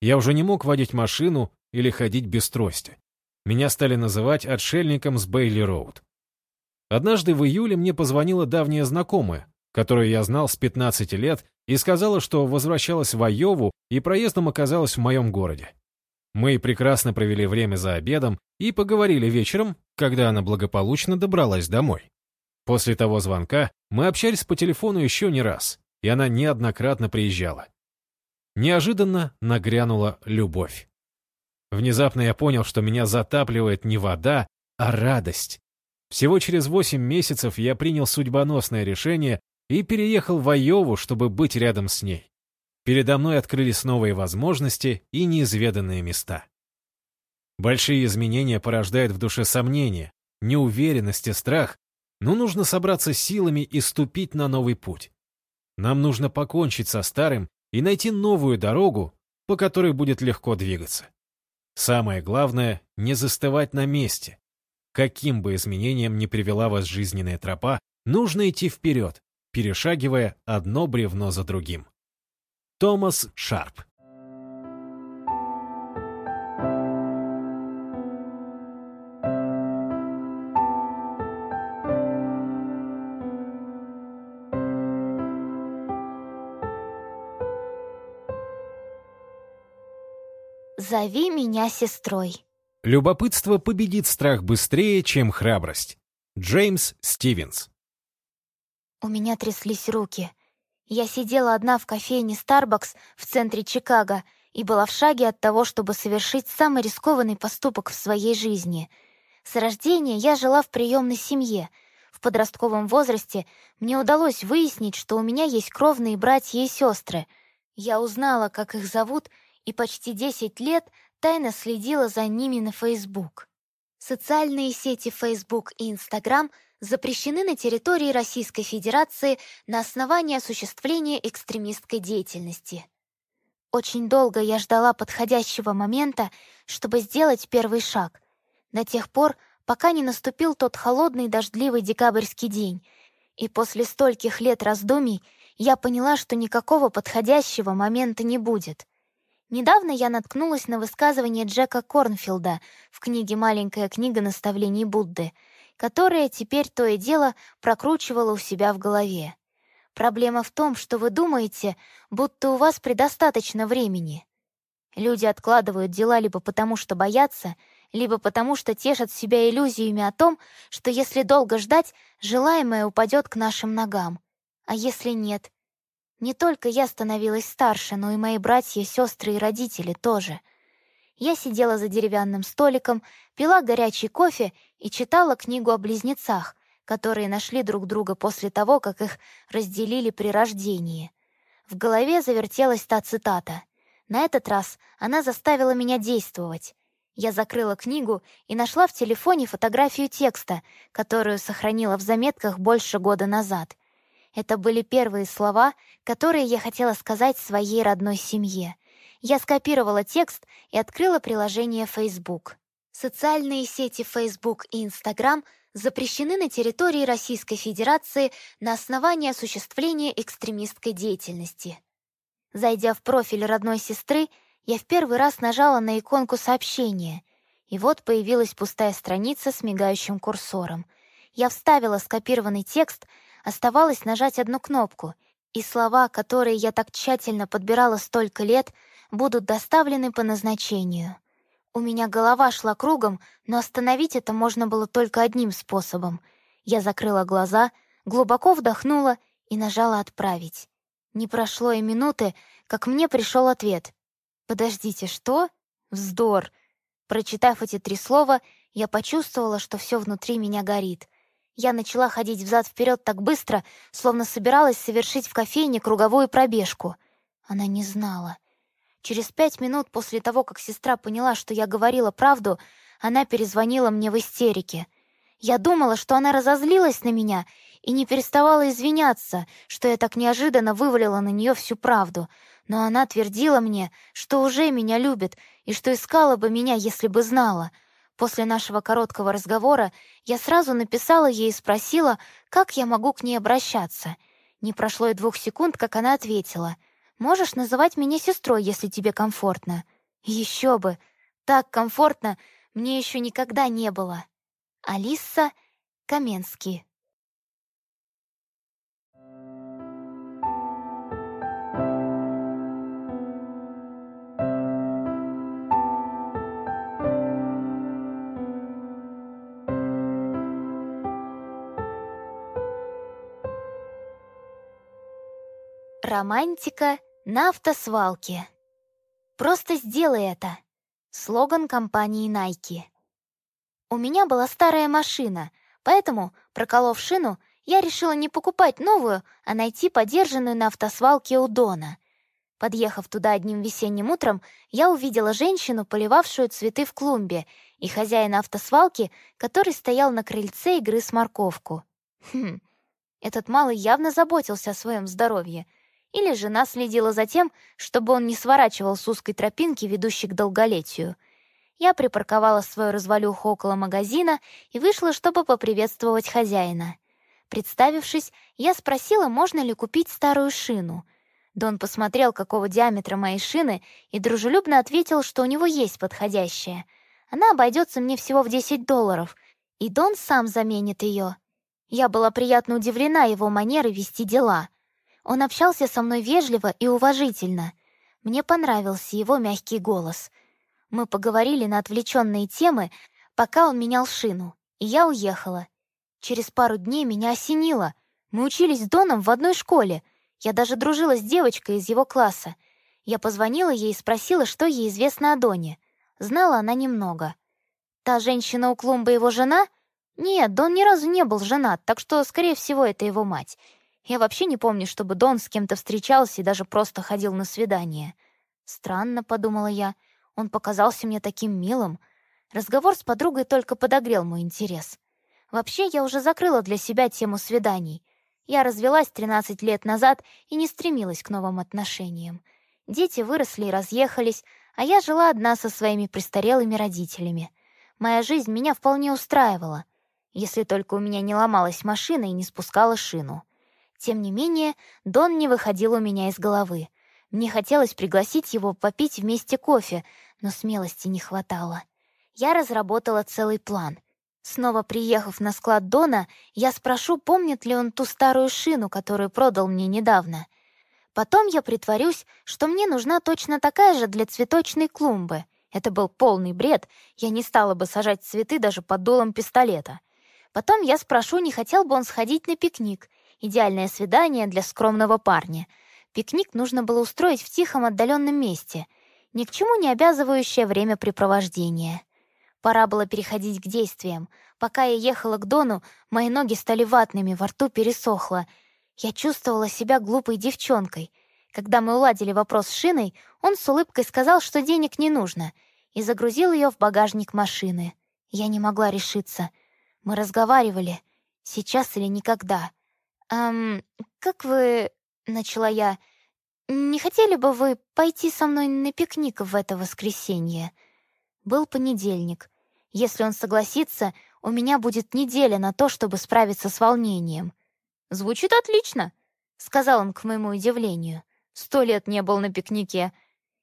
Я уже не мог водить машину или ходить без трости. Меня стали называть отшельником с Бейли-Роуд. Однажды в июле мне позвонила давняя знакомая, которую я знал с 15 лет, и сказала, что возвращалась в Айову и проездом оказалась в моем городе. Мы прекрасно провели время за обедом и поговорили вечером, когда она благополучно добралась домой. После того звонка мы общались по телефону еще не раз, и она неоднократно приезжала. Неожиданно нагрянула любовь. Внезапно я понял, что меня затапливает не вода, а радость. Всего через восемь месяцев я принял судьбоносное решение и переехал в Айову, чтобы быть рядом с ней. Передо мной открылись новые возможности и неизведанные места. Большие изменения порождают в душе сомнения, неуверенность и страх, но нужно собраться силами и ступить на новый путь. Нам нужно покончить со старым и найти новую дорогу, по которой будет легко двигаться. Самое главное — не застывать на месте. Каким бы изменением ни привела вас жизненная тропа, нужно идти вперед, перешагивая одно бревно за другим. Томас Шарп «Зови меня сестрой». Любопытство победит страх быстрее, чем храбрость. Джеймс Стивенс У меня тряслись руки. Я сидела одна в кофейне Starbucks в центре Чикаго и была в шаге от того, чтобы совершить самый рискованный поступок в своей жизни. С рождения я жила в приемной семье. В подростковом возрасте мне удалось выяснить, что у меня есть кровные братья и сестры. Я узнала, как их зовут — и почти 10 лет тайно следила за ними на Facebook. Социальные сети Facebook и Instagram запрещены на территории Российской Федерации на основании осуществления экстремистской деятельности. Очень долго я ждала подходящего момента, чтобы сделать первый шаг, до тех пор, пока не наступил тот холодный дождливый декабрьский день, и после стольких лет раздумий я поняла, что никакого подходящего момента не будет. Недавно я наткнулась на высказывание Джека Корнфилда в книге «Маленькая книга наставлений Будды», которое теперь то и дело прокручивала у себя в голове. Проблема в том, что вы думаете, будто у вас предостаточно времени. Люди откладывают дела либо потому, что боятся, либо потому, что тешат себя иллюзиями о том, что если долго ждать, желаемое упадет к нашим ногам. А если нет, не только я становилась старше, но и мои братья, сестры и родители тоже. Я сидела за деревянным столиком, пила горячий кофе и читала книгу о близнецах, которые нашли друг друга после того, как их разделили при рождении. В голове завертелась та цитата. На этот раз она заставила меня действовать. Я закрыла книгу и нашла в телефоне фотографию текста, которую сохранила в заметках больше года назад — это были первые слова, которые я хотела сказать своей родной семье. Я скопировала текст и открыла приложение Facebook. Социальные сети Facebook и Instagram запрещены на территории Российской Федерации на основании осуществления экстремистской деятельности. Зайдя в профиль родной сестры, я в первый раз нажала на иконку сообщения, и вот появилась пустая страница с мигающим курсором. Я вставила скопированный текст, Оставалось нажать одну кнопку, и слова, которые я так тщательно подбирала столько лет, будут доставлены по назначению. У меня голова шла кругом, но остановить это можно было только одним способом. Я закрыла глаза, глубоко вдохнула и нажала «Отправить». Не прошло и минуты, как мне пришел ответ. «Подождите, что? Вздор!» Прочитав эти три слова, я почувствовала, что все внутри меня горит. Я начала ходить взад-вперед так быстро, словно собиралась совершить в кофейне круговую пробежку. Она не знала. Через пять минут после того, как сестра поняла, что я говорила правду, она перезвонила мне в истерике. Я думала, что она разозлилась на меня и не переставала извиняться, что я так неожиданно вывалила на нее всю правду. Но она твердила мне, что уже меня любит и что искала бы меня, если бы знала — После нашего короткого разговора я сразу написала ей и спросила, как я могу к ней обращаться. Не прошло и двух секунд, как она ответила. «Можешь называть меня сестрой, если тебе комфортно». Еще бы! Так комфортно мне еще никогда не было. Алиса Каменский Романтика на автосвалке. Просто сделай это. Слоган компании Nike. У меня была старая машина, поэтому, проколов шину, я решила не покупать новую, а найти подержанную на автосвалке у Дона. Подъехав туда одним весенним утром, я увидела женщину, поливавшую цветы в клумбе, и хозяина автосвалки, который стоял на крыльце и грыз морковку. Хм, этот малый явно заботился о своем здоровье — или жена следила за тем, чтобы он не сворачивал с узкой тропинки, ведущей к долголетию. Я припарковала свою развалюху около магазина и вышла, чтобы поприветствовать хозяина. Представившись, я спросила, можно ли купить старую шину. Дон посмотрел, какого диаметра мои шины, и дружелюбно ответил, что у него есть подходящая. Она обойдется мне всего в 10 долларов, и Дон сам заменит ее. Я была приятно удивлена его манерой вести дела — он общался со мной вежливо и уважительно. Мне понравился его мягкий голос. Мы поговорили на отвлеченные темы, пока он менял шину, и я уехала. Через пару дней меня осенило. Мы учились с Доном в одной школе. Я даже дружила с девочкой из его класса. Я позвонила ей и спросила, что ей известно о Доне. Знала она немного. Та женщина у клумбы его жена? Нет, Дон ни разу не был женат, так что, скорее всего, это его мать. Я вообще не помню, чтобы Дон с кем-то встречался и даже просто ходил на свидание. Странно, подумала я, он показался мне таким милым. Разговор с подругой только подогрел мой интерес. Вообще, я уже закрыла для себя тему свиданий. Я развелась 13 лет назад и не стремилась к новым отношениям. Дети выросли и разъехались, а я жила одна со своими престарелыми родителями. Моя жизнь меня вполне устраивала, если только у меня не ломалась машина и не спускала шину. Тем не менее, Дон не выходил у меня из головы. Мне хотелось пригласить его попить вместе кофе, но смелости не хватало. Я разработала целый план. Снова приехав на склад Дона, я спрошу, помнит ли он ту старую шину, которую продал мне недавно. Потом я притворюсь, что мне нужна точно такая же для цветочной клумбы. Это был полный бред, я не стала бы сажать цветы даже под дулом пистолета. Потом я спрошу, не хотел бы он сходить на пикник — Идеальное свидание для скромного парня. Пикник нужно было устроить в тихом отдаленном месте, ни к чему не обязывающее времяпрепровождение. Пора было переходить к действиям. Пока я ехала к Дону, мои ноги стали ватными, во рту пересохло. Я чувствовала себя глупой девчонкой. Когда мы уладили вопрос с шиной, он с улыбкой сказал, что денег не нужно, и загрузил ее в багажник машины. Я не могла решиться. Мы разговаривали. Сейчас или никогда. «Эм, как вы...» — начала я. «Не хотели бы вы пойти со мной на пикник в это воскресенье?» Был понедельник. Если он согласится, у меня будет неделя на то, чтобы справиться с волнением. «Звучит отлично», — сказал он к моему удивлению. «Сто лет не был на пикнике».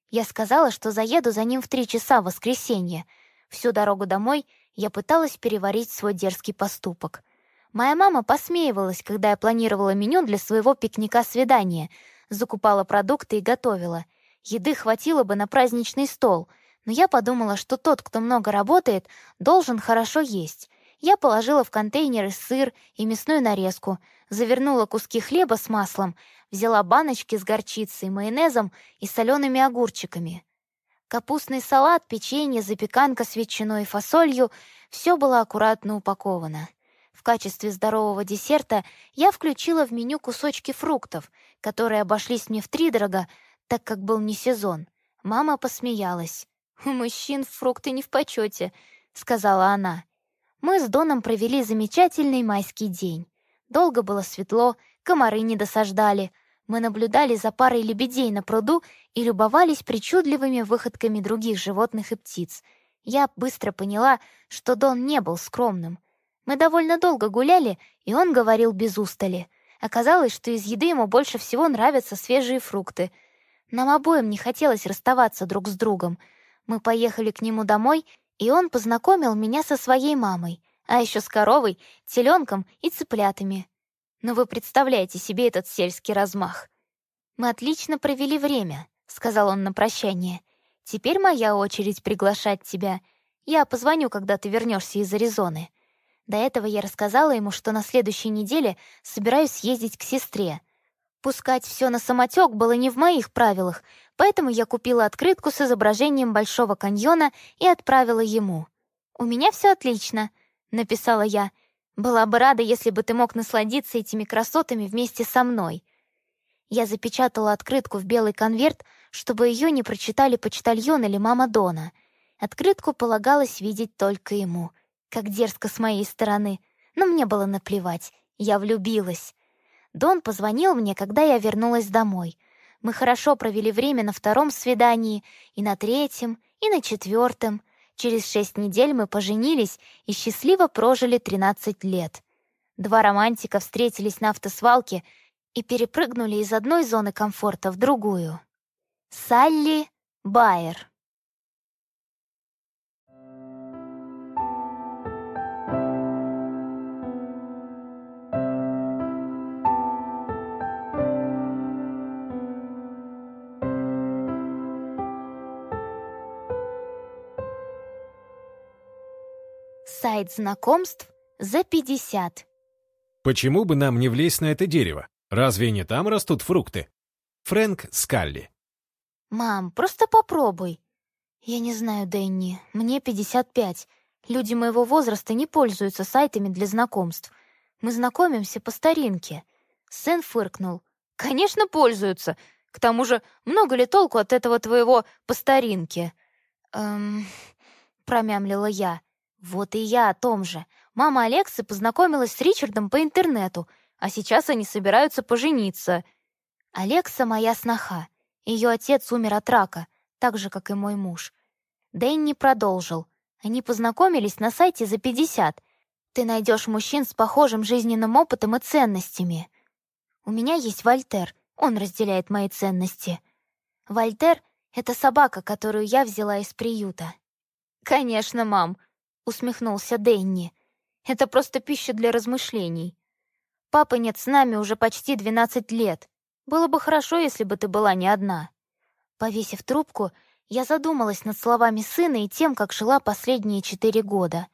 Я сказала, что заеду за ним в три часа в воскресенье. Всю дорогу домой я пыталась переварить свой дерзкий поступок. Моя мама посмеивалась, когда я планировала меню для своего пикника-свидания, закупала продукты и готовила. Еды хватило бы на праздничный стол, но я подумала, что тот, кто много работает, должен хорошо есть. Я положила в контейнеры сыр и мясную нарезку, завернула куски хлеба с маслом, взяла баночки с горчицей, майонезом и солеными огурчиками. Капустный салат, печенье, запеканка с ветчиной и фасолью — все было аккуратно упаковано. Качестве здорового десерта я включила в меню кусочки фруктов, которые обошлись мне втридорога, так как был не сезон. Мама посмеялась. «У мужчин фрукты не в почете», — сказала она. Мы с Доном провели замечательный майский день. Долго было светло, комары не досаждали. Мы наблюдали за парой лебедей на пруду и любовались причудливыми выходками других животных и птиц. Я быстро поняла, что Дон не был скромным. Мы довольно долго гуляли, и он говорил без устали. Оказалось, что из еды ему больше всего нравятся свежие фрукты. Нам обоим не хотелось расставаться друг с другом. Мы поехали к нему домой, и он познакомил меня со своей мамой, а еще с коровой, теленком и цыплятами. Но ну, вы представляете себе этот сельский размах. «Мы отлично провели время», — сказал он на прощание. «Теперь моя очередь приглашать тебя. Я позвоню, когда ты вернешься из Аризоны. До этого я рассказала ему, что на следующей неделе собираюсь съездить к сестре. Пускать все на самотек было не в моих правилах, поэтому я купила открытку с изображением Большого каньона и отправила ему. «У меня все отлично», — написала я. «Была бы рада, если бы ты мог насладиться этими красотами вместе со мной». Я запечатала открытку в белый конверт, чтобы ее не прочитали почтальон или мама Дона. Открытку полагалось видеть только ему — как дерзко с моей стороны. Но мне было наплевать. Я влюбилась. Дон позвонил мне, когда я вернулась домой. Мы хорошо провели время на втором свидании, и на третьем, и на четвертом. Через шесть недель мы поженились и счастливо прожили 13 лет. Два романтика встретились на автосвалке и перепрыгнули из одной зоны комфорта в другую. Салли Байер Сайт знакомств за 50. Почему бы нам не влезть на это дерево? Разве не там растут фрукты? Фрэнк Скалли. Мам, просто попробуй. Я не знаю, Дэнни, мне 55. Люди моего возраста не пользуются сайтами для знакомств. Мы знакомимся по старинке. Сын фыркнул. Конечно, пользуются. К тому же, много ли толку от этого твоего по старинке? Эм, <laughs> промямлила я. Вот и я о том же. Мама Алексы познакомилась с Ричардом по интернету, а сейчас они собираются пожениться. Алекса — моя сноха. Ее отец умер от рака, так же, как и мой муж. Дэнни продолжил. Они познакомились на сайте за 50. Ты найдешь мужчин с похожим жизненным опытом и ценностями. У меня есть Вольтер, он разделяет мои ценности. Вольтер — это собака, которую я взяла из приюта. «Конечно, мам», усмехнулся Дэнни. «Это просто пища для размышлений. Папы нет с нами уже почти 12 лет. Было бы хорошо, если бы ты была не одна». Повесив трубку, я задумалась над словами сына и тем, как жила последние четыре года.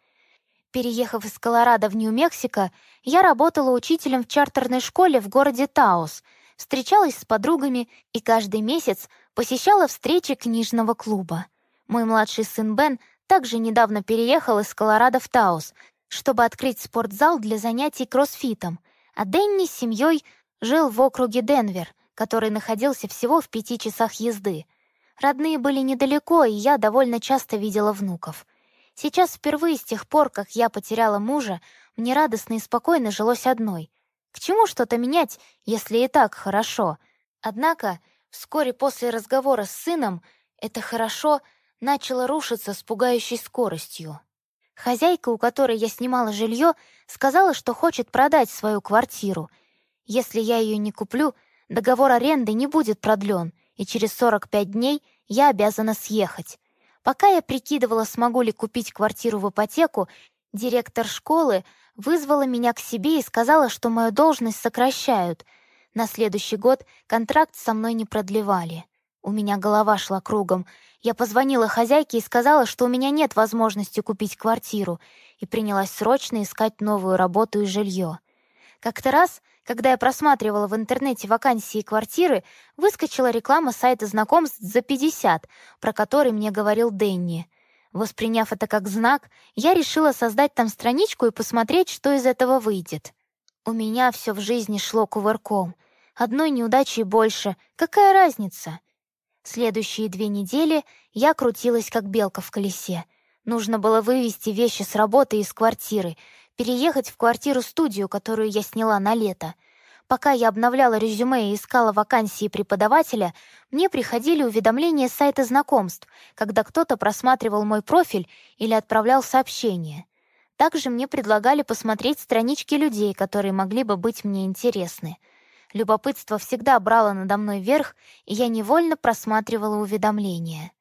Переехав из Колорадо в Нью-Мексико, я работала учителем в чартерной школе в городе Таус, встречалась с подругами и каждый месяц посещала встречи книжного клуба. Мой младший сын Бен также недавно переехал из Колорадо в Таус, чтобы открыть спортзал для занятий кроссфитом, а Дэнни с семьей жил в округе Денвер, который находился всего в пяти часах езды. Родные были недалеко, и я довольно часто видела внуков. Сейчас впервые с тех пор, как я потеряла мужа, мне радостно и спокойно жилось одной. К чему что-то менять, если и так хорошо? Однако, вскоре после разговора с сыном, это хорошо — начало рушиться с пугающей скоростью. Хозяйка, у которой я снимала жилье, сказала, что хочет продать свою квартиру. Если я ее не куплю, договор аренды не будет продлен, и через 45 дней я обязана съехать. Пока я прикидывала, смогу ли купить квартиру в ипотеку, директор школы вызвала меня к себе и сказала, что мою должность сокращают. На следующий год контракт со мной не продлевали. У меня голова шла кругом. Я позвонила хозяйке и сказала, что у меня нет возможности купить квартиру, и принялась срочно искать новую работу и жилье. Как-то раз, когда я просматривала в интернете вакансии квартиры, выскочила реклама сайта знакомств за 50, про который мне говорил Дэнни. Восприняв это как знак, я решила создать там страничку и посмотреть, что из этого выйдет. У меня все в жизни шло кувырком. Одной неудачей больше. Какая разница? Следующие две недели я крутилась, как белка в колесе. Нужно было вывести вещи с работы из квартиры, переехать в квартиру-студию, которую я сняла на лето — Пока я обновляла резюме и искала вакансии преподавателя, мне приходили уведомления с сайта знакомств, когда кто-то просматривал мой профиль или отправлял сообщение. Также мне предлагали посмотреть странички людей, которые могли бы быть мне интересны. Любопытство всегда брало надо мной верх, и я невольно просматривала уведомления.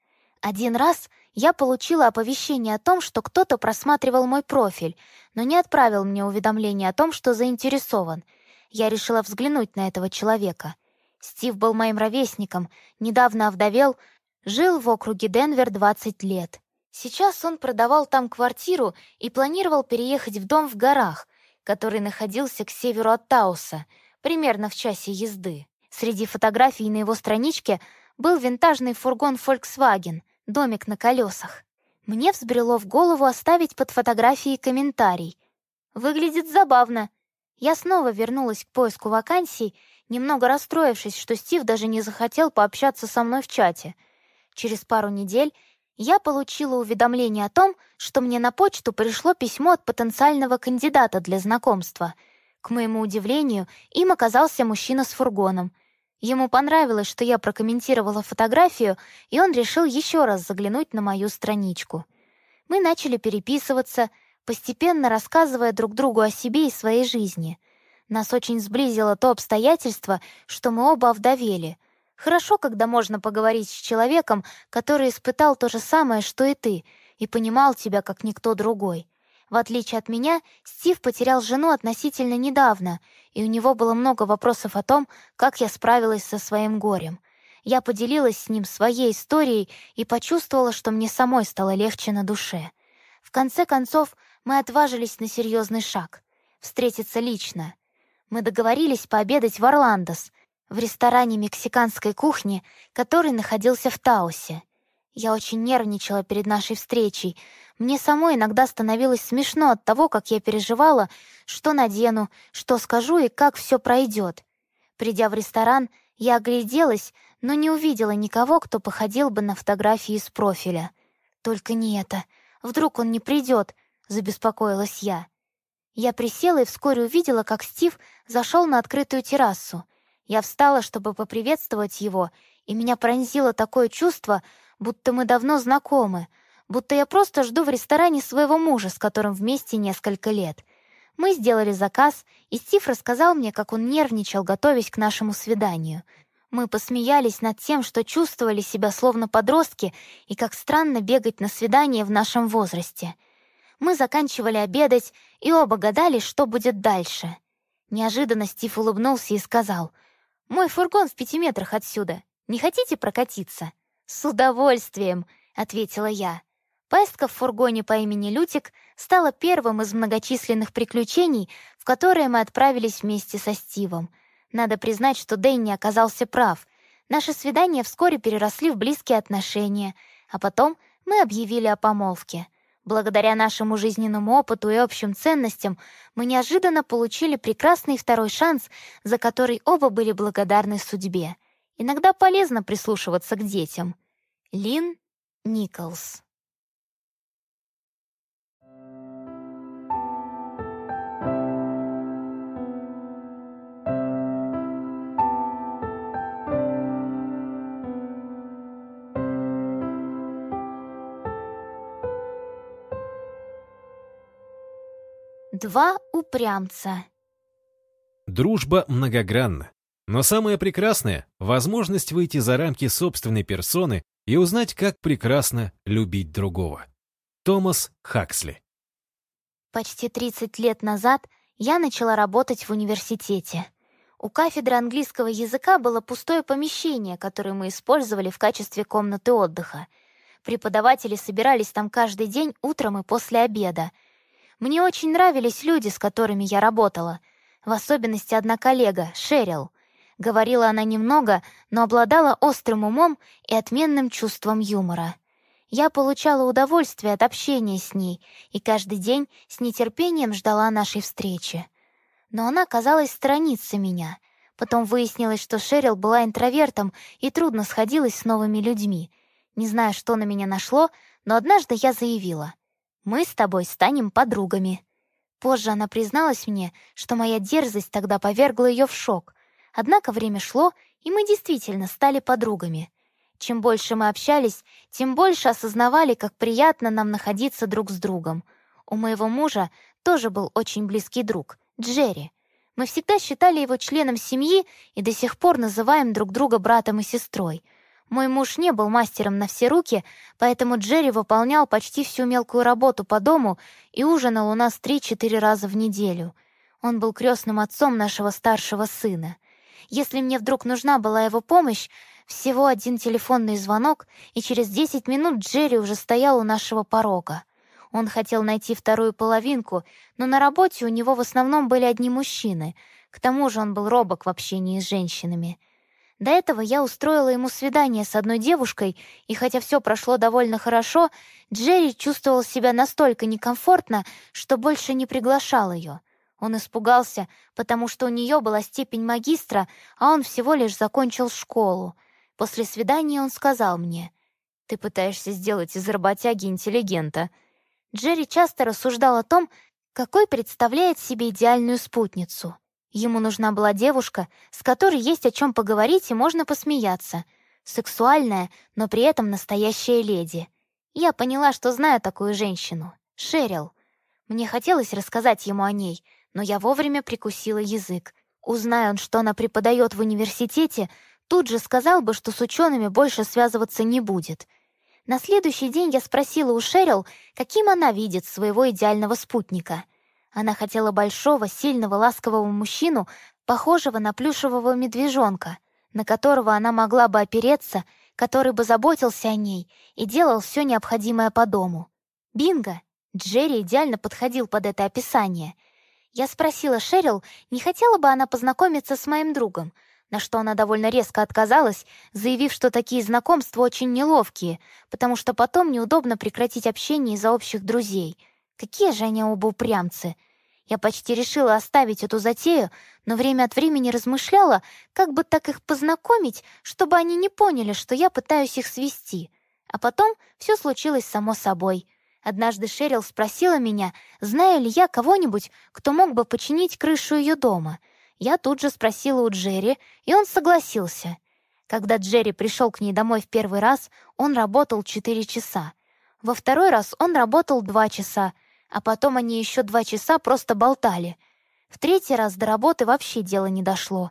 Один раз я получила оповещение о том, что кто-то просматривал мой профиль, но не отправил мне уведомление о том, что заинтересован — я решила взглянуть на этого человека. Стив был моим ровесником, недавно овдовел, жил в округе Денвер 20 лет. Сейчас он продавал там квартиру и планировал переехать в дом в горах, который находился к северу от Тауса, примерно в часе езды. Среди фотографий на его страничке был винтажный фургон Volkswagen, домик на колесах. Мне взбрело в голову оставить под фотографией комментарий. «Выглядит забавно», я снова вернулась к поиску вакансий, немного расстроившись, что Стив даже не захотел пообщаться со мной в чате. Через пару недель я получила уведомление о том, что мне на почту пришло письмо от потенциального кандидата для знакомства. К моему удивлению, им оказался мужчина с фургоном. Ему понравилось, что я прокомментировала фотографию, и он решил еще раз заглянуть на мою страничку. Мы начали переписываться — постепенно рассказывая друг другу о себе и своей жизни. Нас очень сблизило то обстоятельство, что мы оба овдовели. Хорошо, когда можно поговорить с человеком, который испытал то же самое, что и ты, и понимал тебя, как никто другой. В отличие от меня, Стив потерял жену относительно недавно, и у него было много вопросов о том, как я справилась со своим горем. Я поделилась с ним своей историей и почувствовала, что мне самой стало легче на душе. В конце концов, мы отважились на серьезный шаг — встретиться лично. Мы договорились пообедать в Орландос, в ресторане мексиканской кухни, который находился в Таусе. Я очень нервничала перед нашей встречей. Мне самой иногда становилось смешно от того, как я переживала, что надену, что скажу и как все пройдет. Придя в ресторан, я огляделась, но не увидела никого, кто походил бы на фотографии из профиля. Только не это. Вдруг он не придет, — забеспокоилась я. Я присела и вскоре увидела, как Стив зашел на открытую террасу. Я встала, чтобы поприветствовать его, и меня пронзило такое чувство, будто мы давно знакомы, будто я просто жду в ресторане своего мужа, с которым вместе несколько лет. Мы сделали заказ, и Стив рассказал мне, как он нервничал, готовясь к нашему свиданию. Мы посмеялись над тем, что чувствовали себя словно подростки, и как странно бегать на свидание в нашем возрасте — мы заканчивали обедать и оба гадали, что будет дальше. Неожиданно Стив улыбнулся и сказал, «Мой фургон в пяти метрах отсюда. Не хотите прокатиться?» «С удовольствием», — ответила я. Поездка в фургоне по имени Лютик стала первым из многочисленных приключений, в которые мы отправились вместе со Стивом. Надо признать, что Дэнни оказался прав. Наши свидания вскоре переросли в близкие отношения, а потом мы объявили о помолвке. Благодаря нашему жизненному опыту и общим ценностям мы неожиданно получили прекрасный второй шанс, за который оба были благодарны судьбе. Иногда полезно прислушиваться к детям. Лин Николс Два упрямца. Дружба многогранна. Но самое прекрасное — возможность выйти за рамки собственной персоны и узнать, как прекрасно любить другого. Томас Хаксли. Почти 30 лет назад я начала работать в университете. У кафедры английского языка было пустое помещение, которое мы использовали в качестве комнаты отдыха. Преподаватели собирались там каждый день утром и после обеда — мне очень нравились люди, с которыми я работала. В особенности одна коллега, Шерил. Говорила она немного, но обладала острым умом и отменным чувством юмора. Я получала удовольствие от общения с ней и каждый день с нетерпением ждала нашей встречи. Но она, казалось, сторонится меня. Потом выяснилось, что Шерил была интровертом и трудно сходилась с новыми людьми. Не знаю, что на меня нашло, но однажды я заявила. «Мы с тобой станем подругами». Позже она призналась мне, что моя дерзость тогда повергла ее в шок. Однако время шло, и мы действительно стали подругами. Чем больше мы общались, тем больше осознавали, как приятно нам находиться друг с другом. У моего мужа тоже был очень близкий друг — Джерри. Мы всегда считали его членом семьи и до сих пор называем друг друга братом и сестрой. Мой муж не был мастером на все руки, поэтому Джерри выполнял почти всю мелкую работу по дому и ужинал у нас три-четыре раза в неделю. Он был крестным отцом нашего старшего сына. Если мне вдруг нужна была его помощь, всего один телефонный звонок, и через 10 минут Джерри уже стоял у нашего порога. Он хотел найти вторую половинку, но на работе у него в основном были одни мужчины. К тому же он был робок в общении с женщинами. До этого я устроила ему свидание с одной девушкой, и хотя все прошло довольно хорошо, Джерри чувствовал себя настолько некомфортно, что больше не приглашал ее. Он испугался, потому что у нее была степень магистра, а он всего лишь закончил школу. После свидания он сказал мне, «Ты пытаешься сделать из работяги интеллигента». Джерри часто рассуждал о том, какой представляет себе идеальную спутницу. Ему нужна была девушка, с которой есть о чем поговорить и можно посмеяться. Сексуальная, но при этом настоящая леди. Я поняла, что знаю такую женщину. Шерил. Мне хотелось рассказать ему о ней, но я вовремя прикусила язык. Узнай он, что она преподает в университете, тут же сказал бы, что с учеными больше связываться не будет. На следующий день я спросила у Шерил, каким она видит своего идеального спутника. Она хотела большого, сильного, ласкового мужчину, похожего на плюшевого медвежонка, на которого она могла бы опереться, который бы заботился о ней и делал все необходимое по дому. Бинго! Джерри идеально подходил под это описание. Я спросила Шерил, не хотела бы она познакомиться с моим другом, на что она довольно резко отказалась, заявив, что такие знакомства очень неловкие, потому что потом неудобно прекратить общение из-за общих друзей. Какие же они оба упрямцы! Я почти решила оставить эту затею, но время от времени размышляла, как бы так их познакомить, чтобы они не поняли, что я пытаюсь их свести. А потом все случилось само собой. Однажды Шерил спросила меня, знаю ли я кого-нибудь, кто мог бы починить крышу ее дома — я тут же спросила у Джерри, и он согласился. Когда Джерри пришел к ней домой в первый раз, он работал 4 часа. Во второй раз он работал 2 часа, а потом они еще 2 часа просто болтали. В третий раз до работы вообще дело не дошло.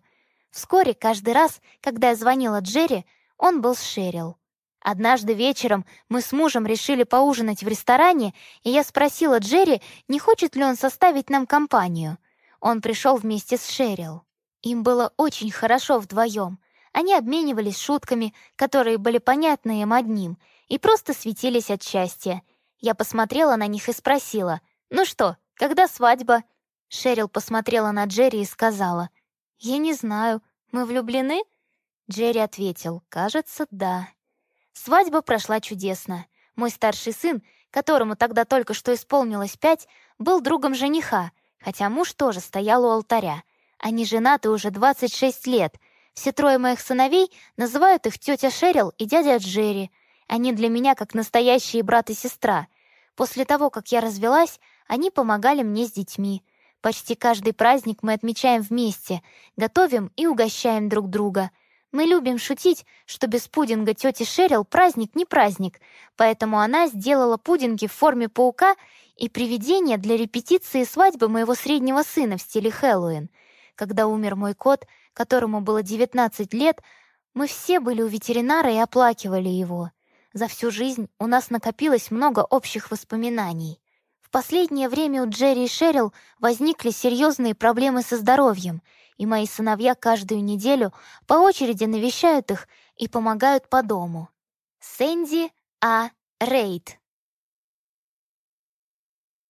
Вскоре, каждый раз, когда я звонила Джерри, он был с Шерил. Однажды вечером мы с мужем решили поужинать в ресторане, и я спросила Джерри, не хочет ли он составить нам компанию. Он пришел вместе с Шерил. Им было очень хорошо вдвоем. Они обменивались шутками, которые были понятны им одним, и просто светились от счастья. Я посмотрела на них и спросила, «Ну что, когда свадьба?» Шерил посмотрела на Джерри и сказала, «Я не знаю, мы влюблены?» Джерри ответил, «Кажется, да». Свадьба прошла чудесно. Мой старший сын, которому тогда только что исполнилось пять, был другом жениха — хотя муж тоже стоял у алтаря. Они женаты уже 26 лет. Все трое моих сыновей называют их тетя Шерил и дядя Джерри. Они для меня как настоящие брат и сестра. После того, как я развелась, они помогали мне с детьми. Почти каждый праздник мы отмечаем вместе, готовим и угощаем друг друга. Мы любим шутить, что без пудинга тети Шерил праздник не праздник, поэтому она сделала пудинги в форме паука и привидение для репетиции свадьбы моего среднего сына в стиле Хэллоуин. Когда умер мой кот, которому было 19 лет, мы все были у ветеринара и оплакивали его. За всю жизнь у нас накопилось много общих воспоминаний. В последнее время у Джерри и Шерил возникли серьезные проблемы со здоровьем, и мои сыновья каждую неделю по очереди навещают их и помогают по дому. Сэнди А. Рейд